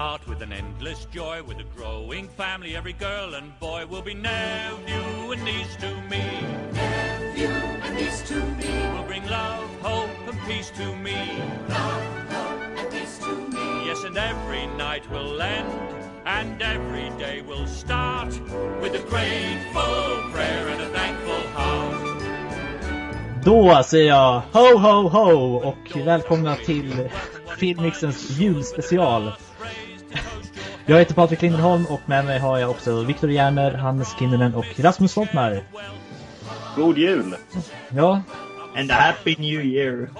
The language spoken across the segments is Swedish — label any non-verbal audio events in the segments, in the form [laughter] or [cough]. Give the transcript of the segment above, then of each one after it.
heart with an endless joy, with a growing family, every girl and boy will be nephew and niece to me. Nephew and niece to me. Will bring love, hope, and peace to me. Love, hope, and peace to me. Yes, and every night will end, and every day will start with a grateful prayer and a thankful heart. Då säger jag ho ho ho och välkomna till Filmmixens julspecial. Jag heter Patrik Linderholm och med mig har jag också Viktor Järner, Hannes Kinnunen och Rasmus Folkmar. God jul! Ja, And a happy new year!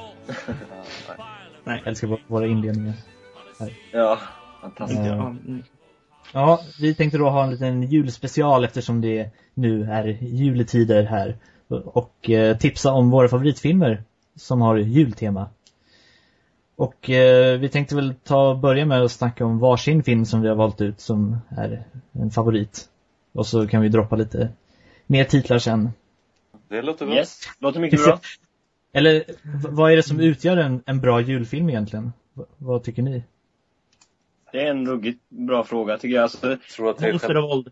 [laughs] jag älskar våra inledningar. Ja, fantastiskt. Ja. Ja, vi tänkte då ha en liten julspecial eftersom det nu är juletider här. Och eh, tipsa om våra favoritfilmer som har jultema. Och eh, vi tänkte väl ta börja med att snacka om varsin film som vi har valt ut som är en favorit. Och så kan vi droppa lite mer titlar sen. Det låter bra. Yes, låter mycket bra. [laughs] Eller vad är det som utgör en, en bra julfilm egentligen? V- vad tycker ni? Det är en ruggigt bra fråga tycker jag. Alltså, Jag tror att det är Monster själva, och våld.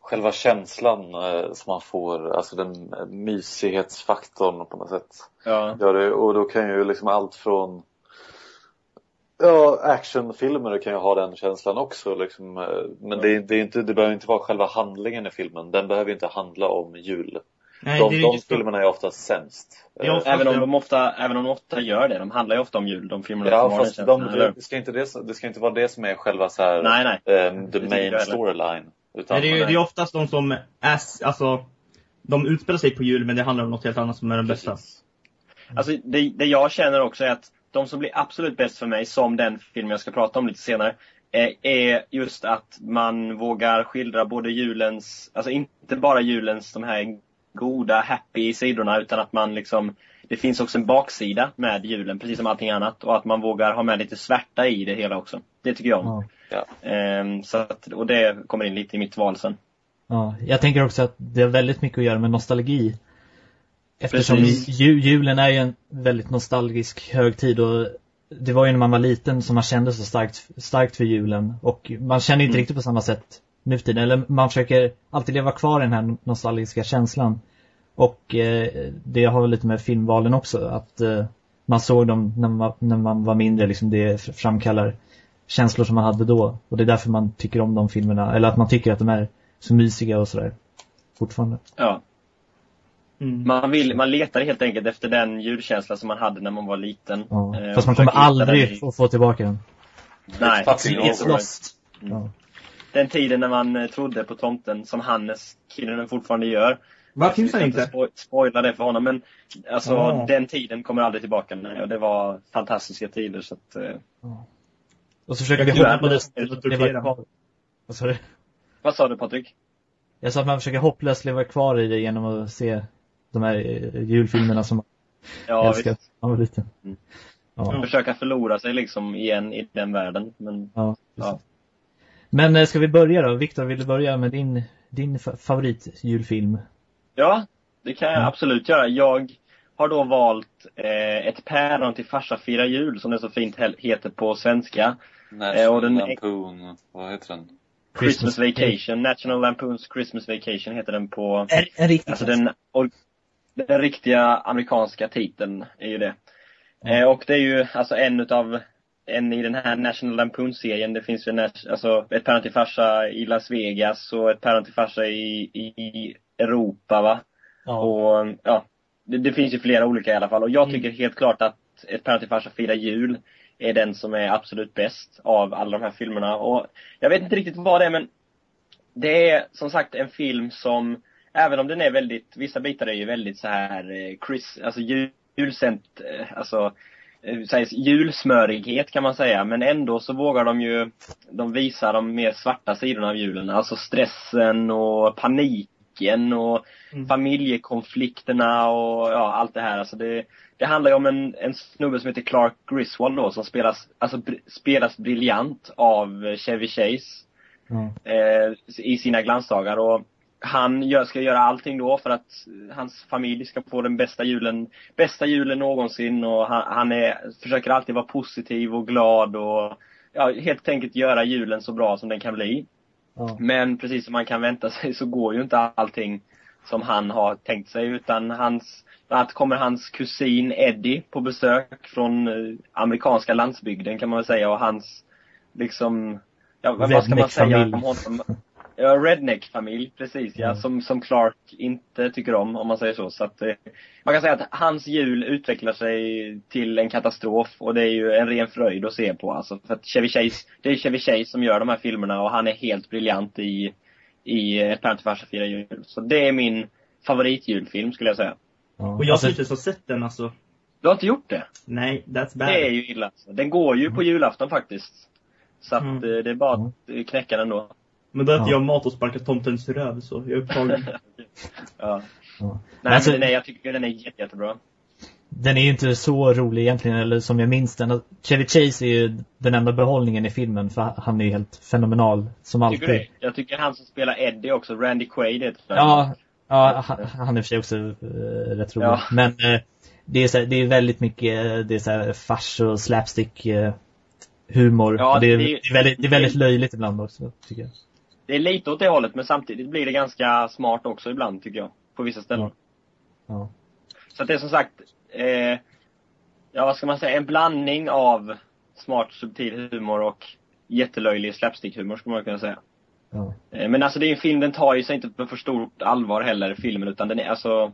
själva känslan eh, som man får, alltså den mysighetsfaktorn på något sätt. ja. Gör det, och då kan ju liksom allt från Ja, actionfilmer kan ju ha den känslan också liksom. eh, Men det, är, det, är inte, det behöver inte vara själva handlingen i filmen. Den behöver inte handla om jul. Nej, de är de filmerna är oftast sämst. Eh, fast Även om de ofta, även om de ofta gör det. De handlar ju ofta om jul, de filmerna Ja, som har den fast de, det, ska inte det, det ska inte vara det som är själva så här, Nej, nej. ehm, the main storyline. Utan, Nej, det, är, ju- det är oftast de som är, alltså, de utspelar sig på jul men det handlar om något helt annat som är den bästa. Precis. Alltså det, det jag känner också är att de som blir absolut bäst för mig, som den film jag ska prata om lite senare, eh, är just att man vågar skildra både julens, alltså inte bara julens de här goda, happy sidorna, utan att man liksom det finns också en baksida med julen, precis som allting annat. Och att man vågar ha med lite svärta i det hela också. Det tycker jag om. Ja. Ehm, så att, och det kommer in lite i mitt val sen. Ja, jag tänker också att det har väldigt mycket att göra med nostalgi. Eftersom ju, julen är ju en väldigt nostalgisk högtid och det var ju när man var liten som man kände så starkt, starkt för julen och man känner inte Mm. riktigt på samma sätt nu för tiden. Eller man försöker alltid leva kvar i den här nostalgiska känslan. Och eh, det har väl lite med filmvalen också, att eh, man såg dem när man, när man var mindre, liksom det framkallar känslor som man hade då. Och det är därför man tycker om de filmerna, eller att man tycker att de är så mysiga och sådär. Fortfarande. Ja. Mm. Man, vill, man letar helt enkelt efter den julkänsla som man hade när man var liten. Ja. Eh, Fast man kommer aldrig få, få tillbaka den. Nej, over. lost. Ja. Den tiden när man eh, trodde på tomten, som Hannes killen fortfarande gör. Vad finns han inte? spo- spoila det för honom, men alltså Ah. den tiden kommer aldrig tillbaka. Nej, och det var fantastiska tider så att, eh, Och så försöker vi hopplöst är det leva kvar. Vad sa du? Vad sa du Patrik? Jag sa att man försöker hopplöst leva kvar i det genom att se de här eh, julfilmerna som man Ja, älskar när man var liten. Mm. Ja, Försöka förlora sig liksom igen i den världen. Men ja, Ja. Men eh, ska vi börja då? Viktor, vill du börja med din, din fa- favoritjulfilm? ja, det kan jag Mm. absolut göra. Jag har då valt eh, Ett päron till farsa firar jul, som det så fint he- heter på svenska. National Eh, och den- Lampoon, vad heter den? Christmas Vacation, National Lampoons Christmas Vacation heter den på En, en riktig Alltså den, den riktiga amerikanska titeln är ju det. Mm. Och det är ju alltså en utav, en i den här National Lampoon-serien, det finns ju nas- alltså ett päron till farsa i Las Vegas och ett päron till farsa i, i Europa va. Ja. Och ja, det, det finns ju flera olika i alla fall. Och jag Mm. tycker helt klart att Ett päron till farsa firar jul är den som är absolut bäst av alla de här filmerna. Och jag vet inte riktigt vad det är men det är som sagt en film som, även om den är väldigt, vissa bitar är ju väldigt så här eh, Chris, alltså jul, julsent, eh, alltså eh, sägs julsmörighet kan man säga, men ändå så vågar de ju, de visar de mer svarta sidorna av julen. Alltså stressen och paniken och Mm. familjekonflikterna och ja, allt det här. Alltså det, det handlar ju om en, en snubbe som heter Clark Griswold då, som spelas, alltså br- spelas briljant av Chevy Chase Ja. eh, i sina glansdagar. Och han gör, ska göra allting då för att hans familj ska få den bästa julen, bästa julen någonsin och han, han är, försöker alltid vara positiv och glad och ja, helt enkelt göra julen så bra som den kan bli. Ja. Men precis som man kan vänta sig så går ju inte allting som han har tänkt sig utan hans, bland annat kommer hans kusin Eddie på besök från eh, amerikanska landsbygden kan man väl säga och hans liksom, ja vad ska man säga om honom? Ja, redneck-familj, precis ja, Ja. som, som Clark inte tycker om, om man säger så. Så att, eh, man kan säga att hans jul utvecklar sig till en katastrof och det är ju en ren fröjd att se på alltså. För att Chevy Chase, det är Chevy Chase som gör de här filmerna och han är helt briljant i, i Ett päron till farsa firar jul. Så det är min favoritjulfilm skulle jag säga. Ja. Och jag Alltså, har inte ens har sett den alltså. Du har inte gjort det? Nej, that's bad. Det är ju illa alltså. Den går ju på julafton faktiskt. Så att Mm. eh, det är bara att knäcka den då. Men då äter Ja. jag mat och sparkar tomtens röv så jag är upptagen. [laughs] Ja. ja. Nej Alltså- men är, jag tycker den är jätte, jättebra. Den är ju inte så rolig egentligen, eller som jag minns den. Chevy Chase är ju den enda behållningen i filmen, för han är ju helt fenomenal, som Tycker du alltid. det? Jag tycker han som spelar Eddie också, Randy Quaid heter. Ja, ja han, han är i och för sig också uh, rätt rolig. Ja. Men eh, det, är så här, det är väldigt mycket eh, det är så här fars och slapstick eh, humor. Ja, och det, är, det det, är- är väldigt, det är väldigt löjligt ibland också, tycker jag. Det är lite åt det hållet men samtidigt blir det ganska smart också ibland tycker jag. På vissa ställen. Ja. Ja. Så att det är som sagt, eh, ja vad ska man säga, en blandning av smart subtil humor och jättelöjlig slapstick-humor skulle man kunna säga. Ja. Eh, Men alltså det är en film, den tar ju sig inte på för stort allvar heller, filmen, utan den är alltså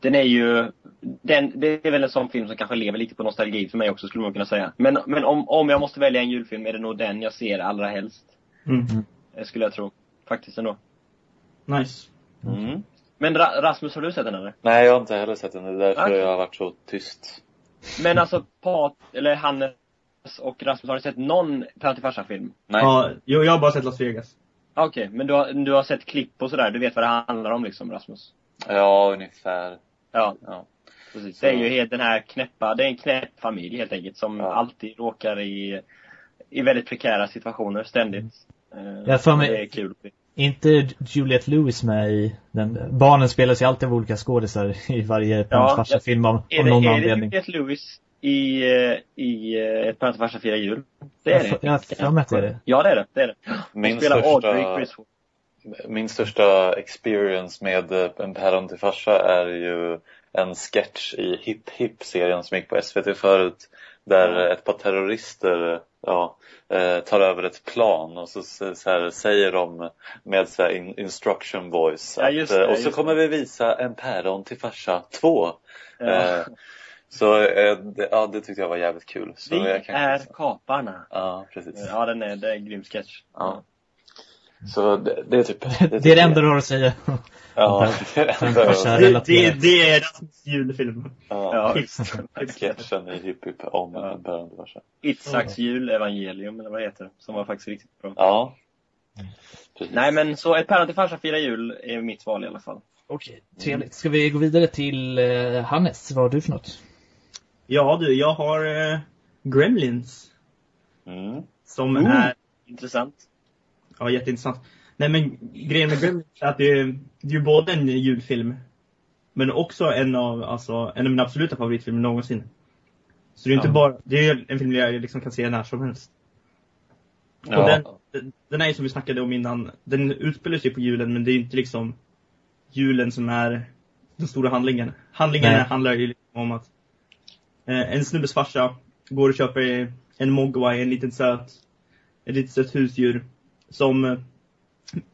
den är ju, den, det är väl en sån film som kanske lever lite på nostalgi för mig också skulle man kunna säga. Men, men om, om jag måste välja en julfilm är det nog den jag ser allra helst. Mm. Eh, Skulle jag tro. Faktiskt ändå. Nice. Mm. Men Ra- Rasmus, har du sett den eller? Nej, jag har inte heller sett den. Det är därför Okej. jag har varit så tyst. Men alltså Pat, eller Hannes och Rasmus, har ni sett någon Tant farsa-film? Nej. Ja, jag, har bara sett Las Vegas. Okej, men du har, du har sett klipp och sådär, du vet vad det handlar om liksom Rasmus? Ja, ungefär. Ja, Ja. precis. Det är ju helt den här knäppa, det är en knäpp familj helt enkelt som Ja. alltid råkar i, i väldigt prekära situationer ständigt. Eh, Jag för mig- Det är kul. Inte Juliette Lewis med i den. Barnen spelas ju alltid av olika skådisar i varje Ja, ja, film av, Är av det, någon är det anledning. Juliette Lewis i, eh, i eh, Ett Parent farsa firar jul? Det är Jag det. jag har för mig att det är det. Ja, det är det. det, är det. Min spelar Audrey största, Griswold. min största experience med En päron till farsa är ju en sketch i Hip Hip-serien som gick på SVT förut. Där ett par terrorister ja, eh, tar över ett plan och så, så, här, säger de med så in, instruction voice Ja, att, eh, det, och så kommer vi visa En päron till farsa 2. Ja. Eh, så eh, det, ja, det tyckte jag var jävligt kul. Så Vi är kaparna. Ja, precis. Ja, den är, det är en grym sketch. Ja. Så det, det är typ Det är det enda du har att säga. Ja, [laughs] det är det enda jag-. Det, det, det är Rasmus julfilm. Ja, Ja, sketchen i Hipp Hipp om Ja. en till farsa. Itzhaks julevangelium, eller vad det heter. Som var faktiskt riktigt bra. Ja. Precis. Nej men så ett päron till farsa firar jul är mitt val i alla fall. Okej, trevligt. Ska vi gå vidare till eh, Hannes? Vad har du för något? Ja du, jag har eh, Gremlins. Mm. Som Oh. är, Intressant. Ja jätteintressant. Nej men grejen med Gremlins är att det, är- det är ju både en julfilm, men också en av, alltså, en av mina absoluta favoritfilmer någonsin. Så det är inte Ja. bara, det är en film jag liksom kan se när som helst. Ja. Och den, den- är ju som vi snackade om innan, den utspelar sig på julen men det är inte liksom julen som är den stora handlingen. Handlingen Nej. handlar ju liksom om att eh, en snubbes farsa går och köper en mogwai, en liten söt, ett litet sött husdjur som eh,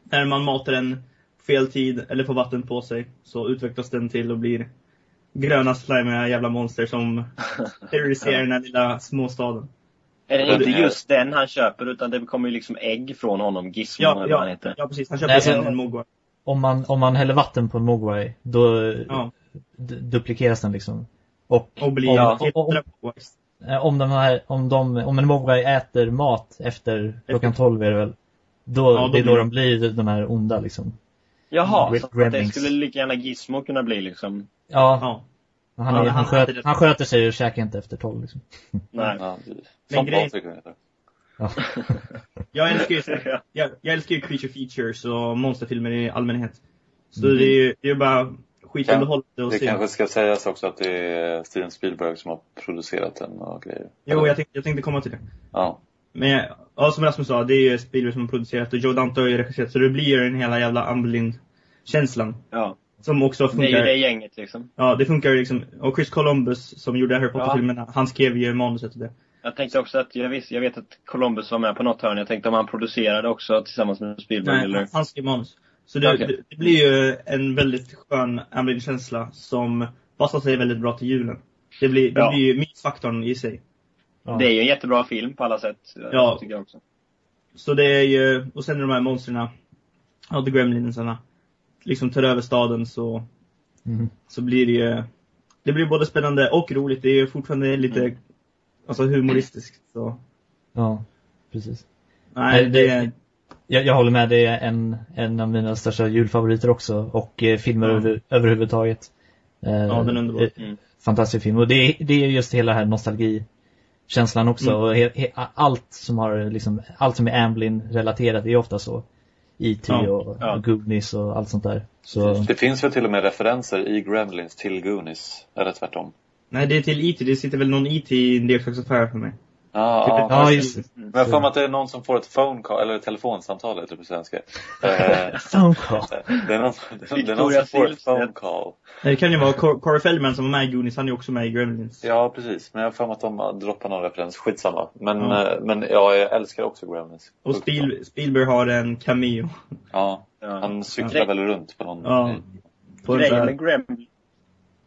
när man matar den fel tid eller får vatten på sig så utvecklas den till och blir gröna slimiga jävla monster som [laughs] terroriserar den här lilla småstaden. Är det Ja, inte just den han köper utan det kommer ju liksom ägg från honom, Gizmo Ja, eller vad han ja, heter. ja precis. Han köper Nej, en, en mogwai. Om man, om man häller vatten på en mogwai, då Ja. duplikeras den liksom. Och Och blir om, Ja. om, om, om, de här, om, de, om en mogwai äter mat efter klockan 12 är det väl, då, Ja, då det är då blir- de blir de här onda liksom. Jaha, så att det skulle lika gärna Gizmo kunna bli liksom. Ja, Ja. han, Ja, är, han han, sköt, han sköter sig och käkar inte efter 12 liksom. [laughs] Nej. Ja, Som grej-. Ja. [laughs] Jag älskar ju, Ja. jag, jag älskar ju creature features och monsterfilmer i allmänhet. Så Mm. det är ju det är bara skitunderhållande att Det se. kanske ska sägas också att det är Steven Spielberg som har producerat den och grejer. Jo, jag tänkte, jag tänkte komma till det. Ja. Men ja, som Rasmus sa, det är ju Spielberg som har producerat och Joe Dante har ju regisserat så det blir ju den hela jävla Amblin-känslan. Ja. Som också Det är ju funkar. det gänget liksom. Ja, det funkar ju liksom. Och Chris Columbus som gjorde Harry Ja. Potter-filmerna, han skrev ju manuset till det. Jag tänkte också att, jag, visst, jag vet att Columbus var med på något hörn. Jag tänkte om han producerade också tillsammans med Spielberg Nej, eller? han skrev manus. Så det, Okej. det, blir ju en väldigt skön Amblin-känsla som passar sig väldigt bra till julen. Det blir, det Ja. blir ju mysfaktorn i sig. Ja. Det är ju en jättebra film på alla sätt. Ja. Tycker jag också. Så det är ju, och sen när de här monstren, ja, the gremlinsarna, liksom tar över staden så, Mm. så blir det ju, det blir både spännande och roligt. Det är ju fortfarande lite, Mm. alltså humoristiskt. Så, Ja, precis. nej, det, det- Jag, jag håller med, det är en, en av mina största julfavoriter också. Och eh, filmer Ja. över, överhuvudtaget. Eh, Ja, den är underbar. eh, Mm. Fantastisk film. Och det, är- det är just hela den här nostalgikänslan också. Mm. Och he, he, allt som har liksom, allt som är Amblin relaterat är ofta så. E.T. Ja. och, Ja. och Goonies och allt sånt där. Så, Det finns väl till och med referenser i Gremlins till Goonies, eller tvärtom. nej, det är till IT, det sitter väl någon IT i en leksaksaffär för mig. Ja, ja. ja just det. Men jag för mig att det är någon som får ett phone call, eller ett telefonsamtal heter det på svenska. Eh, [laughs] Phone call. det, är någon, det är någon som får ett phone call. Det kan ju vara Cor- Corey Feldman som var med i Goonies, han är också med i Gremlins. Ja, precis. Men jag har för mig att de droppar någon referens. Skitsamma. Men, Ja. eh, men ja, jag älskar också Gremlins. Och Spiel, Spielberg har en cameo. Ja, Ja. han cyklar väl runt på någon... Ja. Grejen med, Grem...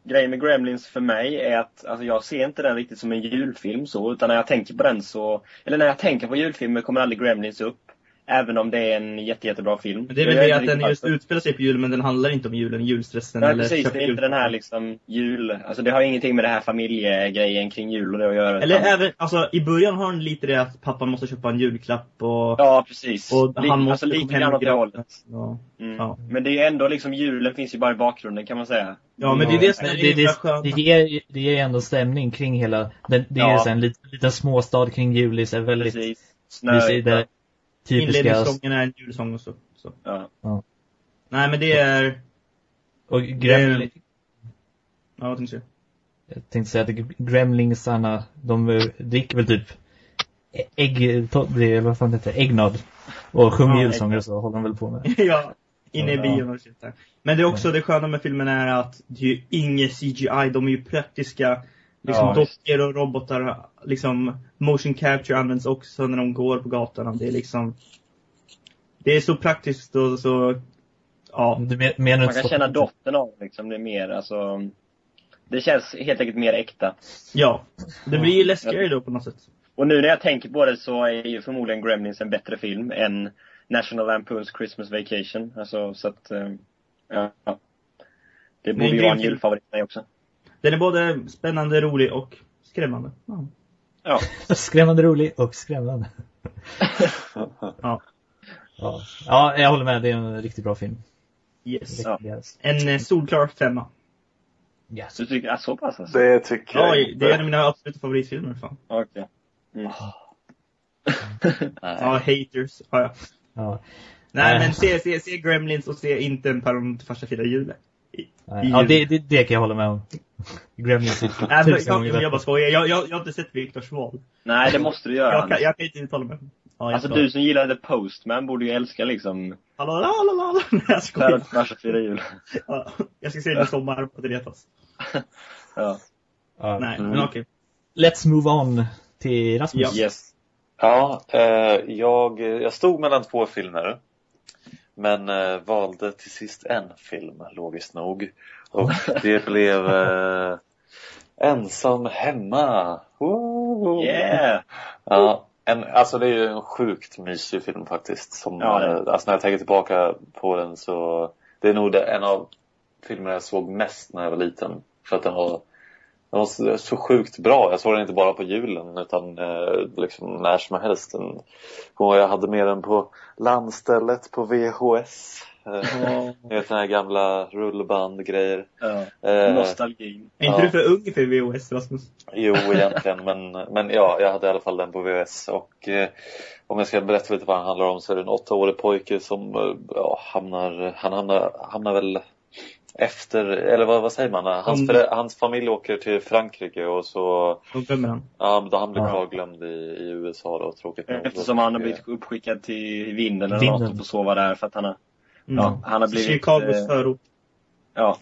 Grejen med Gremlins för mig är att alltså jag ser inte den riktigt som en julfilm så, utan när jag tänker på den så, eller när jag tänker på julfilmer kommer aldrig Gremlins upp. Även om det är en jätte, jättebra film. Men det är väl det att den just utspelar sig på julen men den handlar inte om julen, julstressen Nej eller precis, det är inte den här liksom jul, alltså det har ingenting med det här familjegrejen kring jul och det att göra. Eller utan- även, alltså i början har den lite det att pappan måste köpa en julklapp och, Ja precis. och han måste alltså lite grann åt det hållet. Ja. Mm. Ja. Men det är ändå liksom, julen finns ju bara i bakgrunden kan man säga. ja, men det är det som är det, det, det, ger, det ger ändå stämning kring hela, det, det är Ja. så en liten, liten småstad kring julis är väldigt Precis. Snö. Typiska, Inledningssången är en julsång och så. så. Ja. Nej men det är, och gremlin, ja vad tänkte du? jag tänkte säga att gremlingsarna, de dricker väl typ ägg, det är- vad fan heter det, äggnad. Och sjunger Ja, julsånger och så håller de väl på med. [laughs] ja, inne i Ja. bion och shit där. Men det är också det sköna med filmen är att det är ju inget CGI, de är ju praktiska. Liksom Ja, dockor och robotar, liksom motion capture används också när de går på gatorna. Det är liksom Det är så praktiskt och så Ja, Du men- menar Man kan så- känna doften av det, liksom, det är mer alltså Det känns helt enkelt mer äkta. ja. Det blir ju läskigare då på något sätt. Och nu när jag tänker på det så är ju förmodligen Gremlins en bättre film än National Lampoons Christmas Vacation. Alltså så att, eh, ja. Det borde ju vara en julfavorit för mig också. Den är både spännande, rolig och skrämmande. Ja. Ja. Skrämmande rolig och skrämmande. Ja. Ja. ja, jag håller med. Det är en riktigt bra film. Yes. Ja. En eh, solklar femma. Yes. Så du tycker, ah, så pass alltså? Det tycker jag Ja, inte. det är en av mina absoluta favoritfilmer fan. Okej. Mm. Nej. Ja, haters. Ja, ja. Ja. Nej Nej. men se, se, se Gremlins och se inte en päron till farsa firar julen. Nej, Ja, det, det, det kan jag hålla med om. [laughs] Gremlins är Nej, men, jag, jag bara skojar. Jag, jag, jag har inte sett Viktors val. Nej, det måste du göra. Jag kan, jag kan inte uttala mig. Ja, Alltså du som gillar The Postman borde ju älska liksom Hallå, hallå, hallå. [laughs] Nej, jag skojar. Farsa firar jul. [laughs] Ja, jag ska se den i sommar på det retas. Ja. Ja. Nej, Mm. men okej. Let's move on till Rasmus. Ja. Yes. Ja, eh, jag, jag stod mellan två filmer. Men eh, valde till sist en film, logiskt nog. Och [laughs] det blev eh, Ensam hemma. Woo! Yeah! Ja, en, alltså det är ju en sjukt mysig film faktiskt. Som, Ja, det eh, alltså när jag tänker tillbaka på den så, det är nog en av filmerna jag såg mest när jag var liten. För att den var, den var så, sjukt bra. Jag såg den inte bara på julen utan eh, liksom när som helst. Den, och jag hade med den på landstället på VHS. Eh, [laughs] Ni vet den här gamla rullbandgrejer. Ja. Eh, Nostalgin. Är inte Ja. du för ung för VHS, Rasmus? Jo, egentligen. Men, men ja, jag hade i alla fall den på VHS. Och eh, om jag ska berätta lite vad den handlar om så är det en åttaårig pojke som eh, ja, hamnar, han hamnar, hamnar väl efter, eller vad, vad säger man? Hans, Om- förä- hans familj åker till Frankrike och så, Då glömmer han. ja, då han blir Ja. kvarglömd i, i USA då, tråkigt nog. Eftersom han har blivit uppskickad till vinden eller Vinden. något och får sova där för att han har, Mm. ja, han har blivit, Chicagos eh, förort. ja,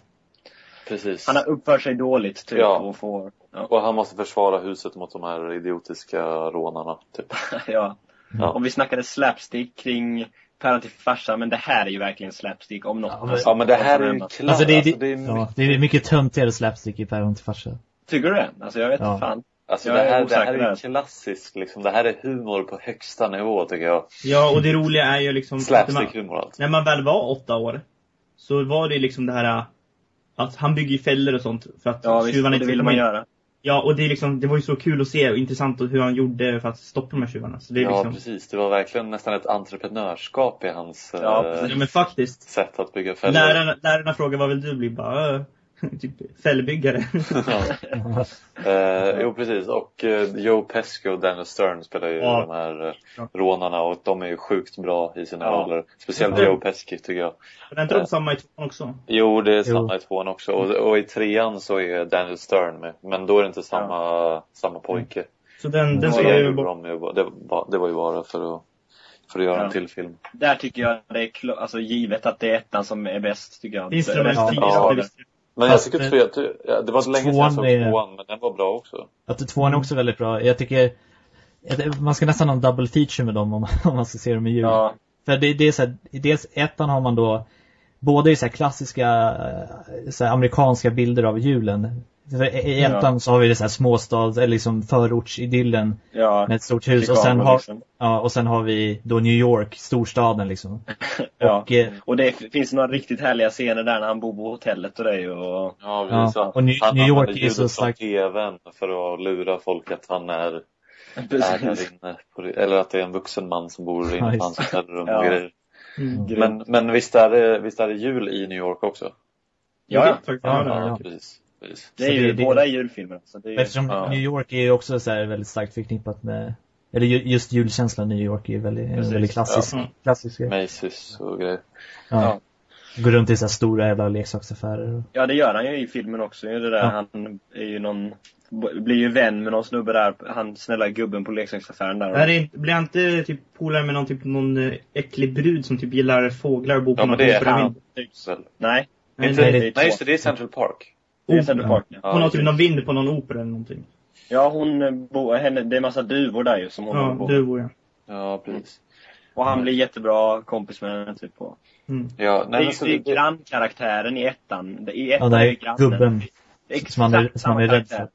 Precis. han har uppfört sig dåligt typ Ja. och får, ja, Och han måste försvara huset mot de här idiotiska rånarna, typ. [laughs] ja. Ja. Om vi snackade slapstick kring päron till farsa, men det här är ju verkligen slapstick om något. Ja, men- Alltså, Ja men det här är ju alltså, klart, Alltså det är, alltså, det är, ja, det är mycket töntigare slapstick i Päron till farsa. Tycker du det? Alltså jag vet Ja. inte fan. alltså jag det är här, det här är klassiskt liksom. Det här är humor på högsta nivå tycker jag. Ja, och det roliga är ju liksom... att när man- Slapstick-humor alltså. När man väl var åtta år, så var det liksom det här att han bygger fällor och sånt för att Ja tjuvarna inte ville ska man göra. Ja, och det, är liksom, det var ju så kul att se och intressant hur han gjorde för att stoppa de här tjuvarna. Så det är Ja liksom, precis, det var verkligen nästan ett entreprenörskap i hans Ja, eh, men faktiskt. sätt att bygga fällor. Lärarna, lärarna frågar vad vill du bli? Bara, [laughs] typ fällbyggare. Ja. [laughs] Eh, jo precis, och eh, Joe Pesci och Daniel Stern spelar ju Ja. de här eh, rånarna och de är ju sjukt bra i sina Ja. roller. Speciellt Ja. Joe Pesci tycker jag. Men är inte de samma i tvåan också? Jo, det är Jo. samma i tvåan också. Och, och i trean så är Daniel Stern med. Men då är det inte samma, samma pojke. Så den, den ser jag ju bara- det, var, det var ju bara för att, för att göra Ja. en till film. Där tycker jag det är alltså givet att det är ettan som är bäst tycker jag. De här Ja. Men jag tycker ty- ja, det var länge sedan jag såg tvåan är- tvåan, men den var bra också. Att tvåan är också väldigt bra. Jag tycker att man ska nästan ha en double feature med dem om, [laughs] om man ska se dem i jul. Ja, För det, det är så här, dels ettan har man då både i så klassiska eh, så här amerikanska bilder av julen. I ettan så har vi det så här småstads eller liksom förortsidyllen ja. med ett stort hus och sen har, liksom. ja, och sen har vi då New York, storstaden liksom. [laughs] Ja. Och, eh, Och det finns några riktigt härliga scener där när han bor på hotellet och det ju och Ja, Ja, precis. och New- han New York är så starkt. TVn för att lura folk att han är, [laughs] är inne. På, eller att det är en vuxen man som bor Ja, inne på hans hotellrum Ja. och grejer. Mm. Grymt. Men, men visst, är det, visst är det jul i New York också? Ja, ja. Ja, Ja, ja. ja. precis. Det är ju, det- det- båda är julfilmer. Så det är, Eftersom Ja. New York är ju också så här väldigt starkt förknippat med eller ju- just julkänslan i New York är ju väldigt, en Precis. väldigt klassisk, Ja. klassisk grej. Macy's och grejer. Ja. Ja. Går runt i så här stora jävla leksaksaffärer. och- ja, det gör han ju i filmen också. ju Det där. Ja. Han är ju någon, blir ju vän med någon snubbe där, han snälla gubben på leksaksaffären där. Är det blir han inte typ polare med någon, typ, någon eh, äcklig brud som typ gillar fåglar och bor på Ja, men något det är han. Nej, nej, nej, det- nej, just det, det är Central Park. Det är Park. Ja, Ja, Hon har typ någon vind på någon opera eller någonting. ja hon eh, bor, henne, det är massa duvor där ju som hon Ja, håller på du med. och jag. Ja, precis. Och han blir jättebra kompis med henne typ på. Mm. Ja, Det nej, är men ju så det är det, grannkaraktären i ettan. Det- I Ja, ettan det är ju är grannen. gubben Exakt som man är, som man är rädd för.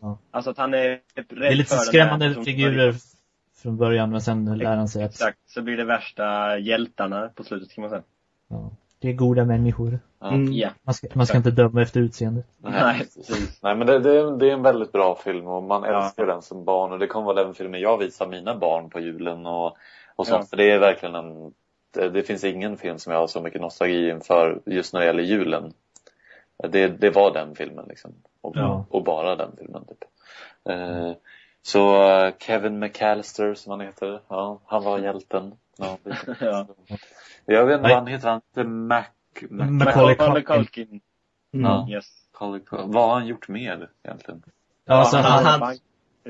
Ja. Alltså att han är rädd Det är lite för den här skrämmande figurer från början men sen lär han sig att Exakt, så blir det värsta hjältarna på slutet kan man säga. ja, det är goda människor. ja. Mm. Ja. Man ska, man ska inte döma efter utseendet. Nej. Nej men det, det, är- det är en väldigt bra film och man Ja. älskar den som barn och det kommer vara den filmen jag visar mina barn på julen och, och sånt. Ja. För det är verkligen en, det, det finns ingen film som jag har så mycket nostalgi inför just när det gäller julen. Det, det var den filmen liksom. Och, Ja. och bara den filmen typ. Eh, så Kevin McAllister som han heter, ja, han var hjälten. Ja, [laughs] Ja. Jag vet inte vad han heter, han heter Mac... Mac Macaulay Culkin. Culkin. Mm. Ja. Yes. Culkin. Vad har han gjort mer egentligen? Ja, alltså, han- han, han-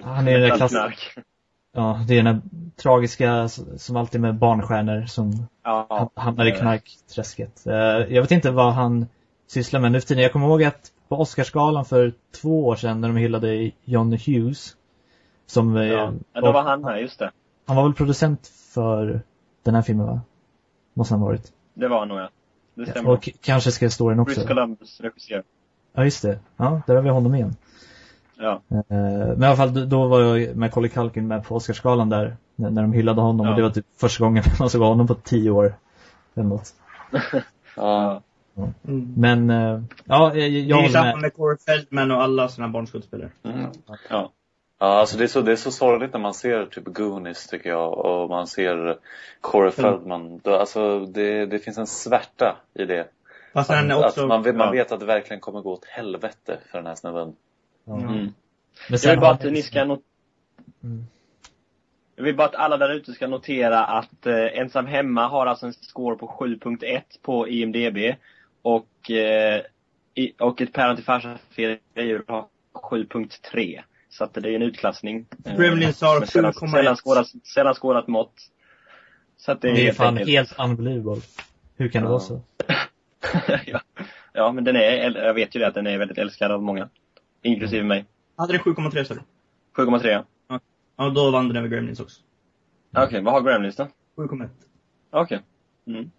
han är den där Knark. klass- ja, det är den tragiska som alltid med barnstjärnor som Ja. hamnar i knarkträsket. Eh, Jag vet inte vad han sysslar med nu för tiden. Jag kommer ihåg att på Oscarsgalan för två år sedan när de hyllade John Hughes. Som, eh, Ja. ja, då var han med, just det. han var väl producent för den här filmen va? Måste han ha varit. Det var han nog ja. Det stämmer. Och kanske ska stå den också. Chris Columbus regisserade. Ja just det. Ja, där har vi honom igen. Ja. Eh, Men i alla fall, då- var jag med Macaulay Culkin med på Oscarsgalan där. När när de hyllade honom Ja. och det var typ första gången [laughs] man såg honom på tio år. Eller något. [laughs] Ja, Mm. Men, eh, ja, jag, Det är samma med. med Corey Feldman och alla sådana barnskådespelare. Mm. Ja. Ja, alltså det är, så, det är så sorgligt när man ser typ Goonies tycker jag och man ser Corey Feldman. Då, alltså det, det finns en svärta i det. Fast han är också... att man, vet, man ja. vet att det verkligen kommer gå åt helvete för den här snubben. Mm. Mm. Men Jag vill bara att ni ska not- Mm. Jag vill bara att alla där ute ska notera att eh, Ensam Hemma har alltså en score på 7.1 på IMDB. Och, eh, i, och ett päron till farsa fyra djur har 7.3. Så att det är en utklassning. Eh, Gremlins har med sällan, 7,1. sällan, skådat, sällan skådat mått. Så att det är, Det är helt fan enkelt- helt unbelievable. Hur kan det Ja. vara så? [laughs] ja. ja, men den är, jag vet ju det att den är väldigt älskad av många. Inklusive mig. Hade den 7,3 sa du? 7,3. Ja, då vann den över Gremlins också. Okej, vad har Gremlins då? 7,1. Okej. Mm.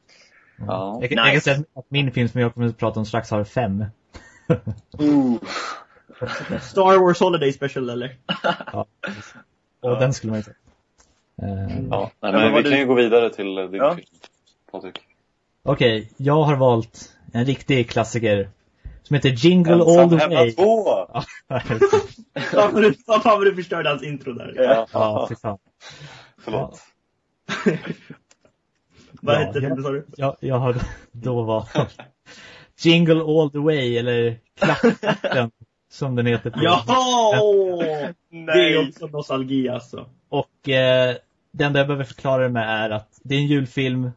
Ja. Jag, kan- jag kan Nice. säga att min film som jag kommer att prata om strax har fem. [laughs] Ooh. [laughs] Star Wars Holiday Special eller? Ja. Och den skulle man ju säga. Eh, Ja, nej, Men men vad vi du- kan ju gå vidare till eh, din Ja. Patrik. Okej, jag har valt en riktig klassiker. Som heter Jingle Ensam All the hemma Way. två! [laughs] Ja, Fan vad du, fan vad du förstörde hans intro där. Ja, ja, fy fan. förlåt. [laughs] Vad Ja, hette ja. den sa du? Jag, jag har då valt Jingle All the Way, eller Klappkatten, som den heter på Jaha! Det är också nostalgi alltså. Och eh, det enda jag behöver förklara det med är att det är en julfilm,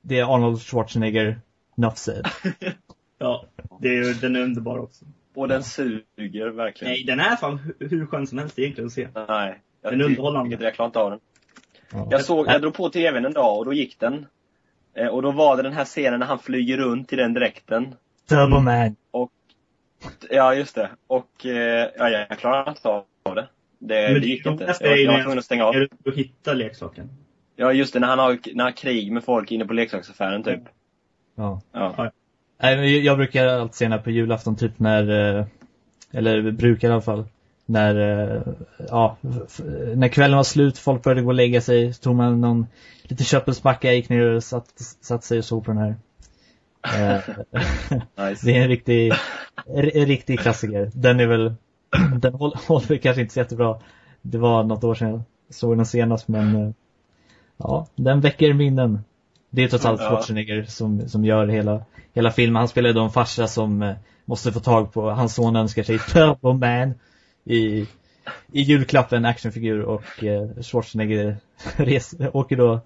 det är Arnold Schwarzenegger, not said. [laughs] Ja, det är, ju- den är underbar också. Och den suger verkligen. Nej, den är fan hur, skön som helst egentligen att se. Nej. Jag Den är underhållande. Jag klarar inte av den. Ja. Jag såg, jag drog på tvn en dag och då gick den. Eh, och då var det den här scenen när han flyger runt i den dräkten. Turbo Man. Ja, just det. Och eh, ja, jag klarar inte av det. Det, det gick inte. Jag, jag var tvungen att stänga av. Är det att hitta leksaken? Ja, just det. När han har, när han har krig med folk inne på leksaksaffären typ. Ja. Ja. Nej, jag brukar alltid se den på julafton, typ när, eh, eller brukar i alla fall, när, eh, ja, när kvällen var slut, folk började gå och lägga sig, så tog man någon lite köttbullsmacka, gick ner och satt, satt sig och såg på den här. Eh, [laughs] Nice. Det är en riktig, en riktig klassiker. Den är väl, den håller, kanske inte så jättebra. Det var något år sedan jag såg den senast, men eh, ja, den väcker minnen. Det är totalt Ja. Schwarzenegger som, som gör hela, hela filmen. Han spelar då en farsa som eh, måste få tag på, hans son önskar sig [laughs] Turbo Man i, i julklapp, en actionfigur och eh, Schwarzenegger [laughs] res, åker då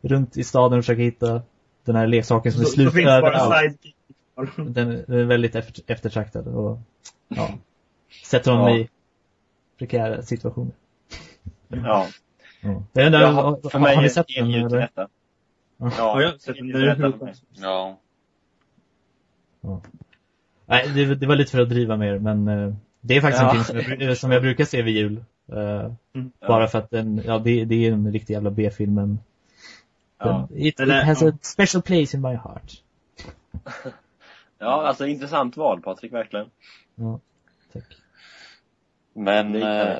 runt i staden och försöker hitta den här leksaken som är Så, så slut finns bara överallt. Den, den är väldigt efter, eftertraktad och ja, sätter honom Ja. i prekära situationer. Ja. Ja. Det är där, Jag har, har, för har, mig har ni är sett den? Eller? detta. Ja, Ja, jag sett den. är. Nej, det, det var lite för att driva med er, men eh, det är faktiskt Ja. en film som jag, som jag brukar se vid jul. Eh, Mm. Bara för att den, ja det, det är en riktig jävla B-film, men Ja. it, it has a special place in my heart. [laughs] ja, alltså intressant val Patrik, verkligen. Ja, tack. Men, eh,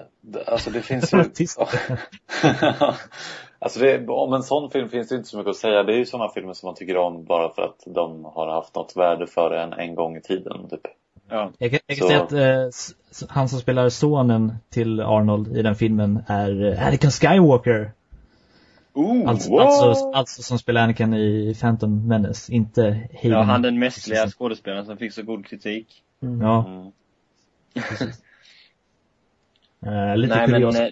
alltså det [laughs] finns ju... [laughs] Alltså det, om en sån film finns det inte så mycket att säga. Det är ju sådana filmer som man tycker om bara för att de har haft något värde för en en gång i tiden. Typ. Ja. Jag kan, jag kan Så- säga att eh, han som spelar sonen till Arnold i den filmen är eh, Anakin Skywalker. Ooh, Alltså, alltså, alltså som spelar Anakin i Phantom Menace, inte Hayden. Ja, han den mästerliga skådespelaren som fick så god kritik. Ja, Mm. [laughs] eh, lite Nej men, kurios. eh,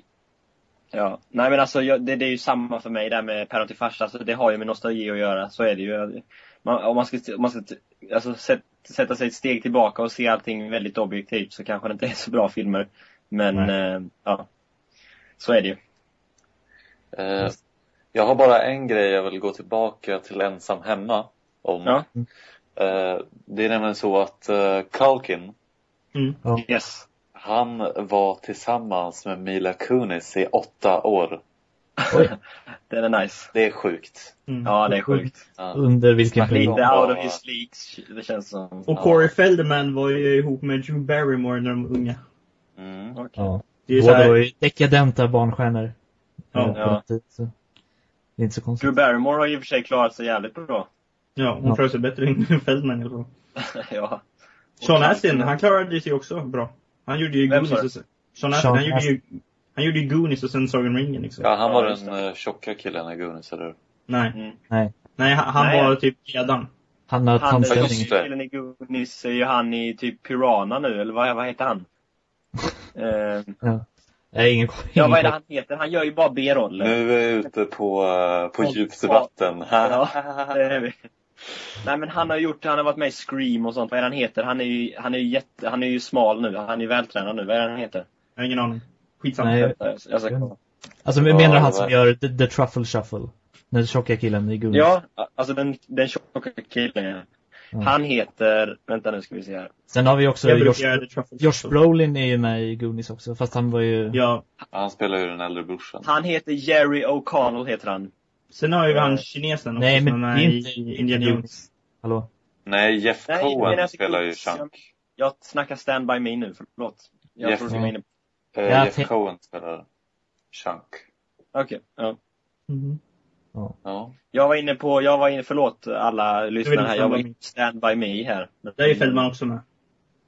ja. Nej men alltså jag, det, det är ju samma för mig där med päron till farsa, alltså, det har ju med nostalgi att göra, så är det ju. Man, om man ska, om man ska alltså, sätt, sätta sig ett steg tillbaka och se allting väldigt objektivt så kanske det inte är så bra filmer. Men, eh, ja. Så är det ju. Eh, jag har bara en grej jag vill gå tillbaka till ensam hemma om. Ja. Eh, det är nämligen så att eh, Culkin, Mm. Yes. han var tillsammans med Mila Kunis i åtta år. [laughs] Den är nice. Det är sjukt. Mm. Ja, det är sjukt. Ja. Under vilken Lite period? Ja. out of his leagues, det känns som. Och Corey Feldman var ju ihop med Drew Barrymore när de var unga. Mm. Okej. Ja. Det är ju så Båda var här, ju dekadenta barnstjärnor. Ja. Ja. Det är inte så konstigt. Drew Barrymore har i och för sig klarat sig jävligt bra. ja, hon Ja. klarar sig bättre än Feldman i alla fall. ja. Sean Astin, han klarade sig också bra. Han gjorde ju Goonies och sen, Sean Astin, Sean han gjorde ju, han gjorde ju Goonies och sen Sagan ringen liksom. Ja, han var Ja, den uh, tjocka killen i Goonies, eller? Nej. Mm. Nej. Nej, han, han Nej. var typ ledaren. Han har Han tandställning. det. killen i Goonies är ju han i typ Piranha nu, eller vad, vad heter han? [laughs] Eh, Nej, ingen, ja, vad är det han heter? Han gör ju bara B-roller. Nu är jag ute på, uh, på Ja. djupt vatten. Ja, [laughs] det är vi. Nej men han har gjort, han har varit med i Scream och sånt. Vad är det han heter? Han är ju, han är ju jätte, han är ju smal nu. Han är ju vältränad nu. Vad är det han heter? Jag har ingen aning. Skitsamma. Nej. Jag, jag ska. Alltså Ja, menar du det han var- som gör the, the Truffle Shuffle? Den tjocka killen i Goonies? Ja, alltså den, den tjocka killen Ja. Han heter, vänta nu ska vi se här. Sen har vi också jag Josh, Josh. Brolin är ju med i Goonies också, fast han var ju... Ja. Han spelar ju den äldre brorsan. Han heter Jerry O'Connell heter han. Sen har ju han kinesen också Nej, som men är med det är inte i Indiana Jones. Hallå? Nej, Jeff Nej, Cohen jag tycker- spelar ju Chunk. Jag snackar Stand By Me nu, förlåt. Jag Jeff- trodde du Eh, Jag Jeff Cohen spelar Chunk. Okej, ja. Mhm. Ja. Jag var inne på, jag var inne, förlåt alla lyssnare här, jag var By inne på Stand By Me här. Där är Feldman också med.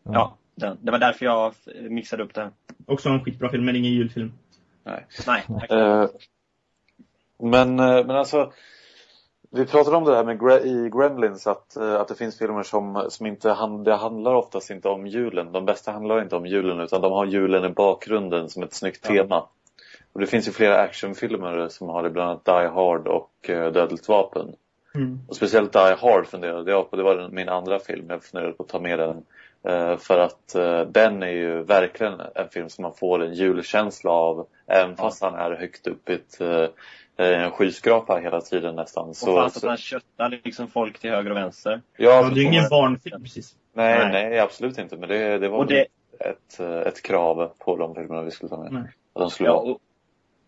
Ja, den. det var därför jag mixade upp det. här. Också en skitbra film, men ingen julfilm. Nej. Nej, Eh, men, eh, men alltså, vi pratade om det här med Gre- i Gremlins att, eh, att det finns filmer som, som inte hand, det handlar oftast inte om julen. De bästa handlar inte om julen utan de har julen i bakgrunden som ett snyggt Ja. tema. Och det finns ju flera actionfilmer som har det, bland annat Die Hard och uh, Dödligt vapen. Mm. Och speciellt Die Hard funderade jag på, det var min andra film, jag funderade på att ta med den. Eh, för att eh, den är ju verkligen en film som man får en julkänsla av, även fast han är högt upp i ett, eh, en skyskrapa hela tiden nästan. Och Så, fast att han köttar liksom folk till höger och vänster. ja, det är ingen barnfilm precis. nej, Nej. nej, absolut inte. Men det, det var det- ett, eh, ett krav på de filmerna vi skulle ta med. Nej. Att de skulle Ja, och,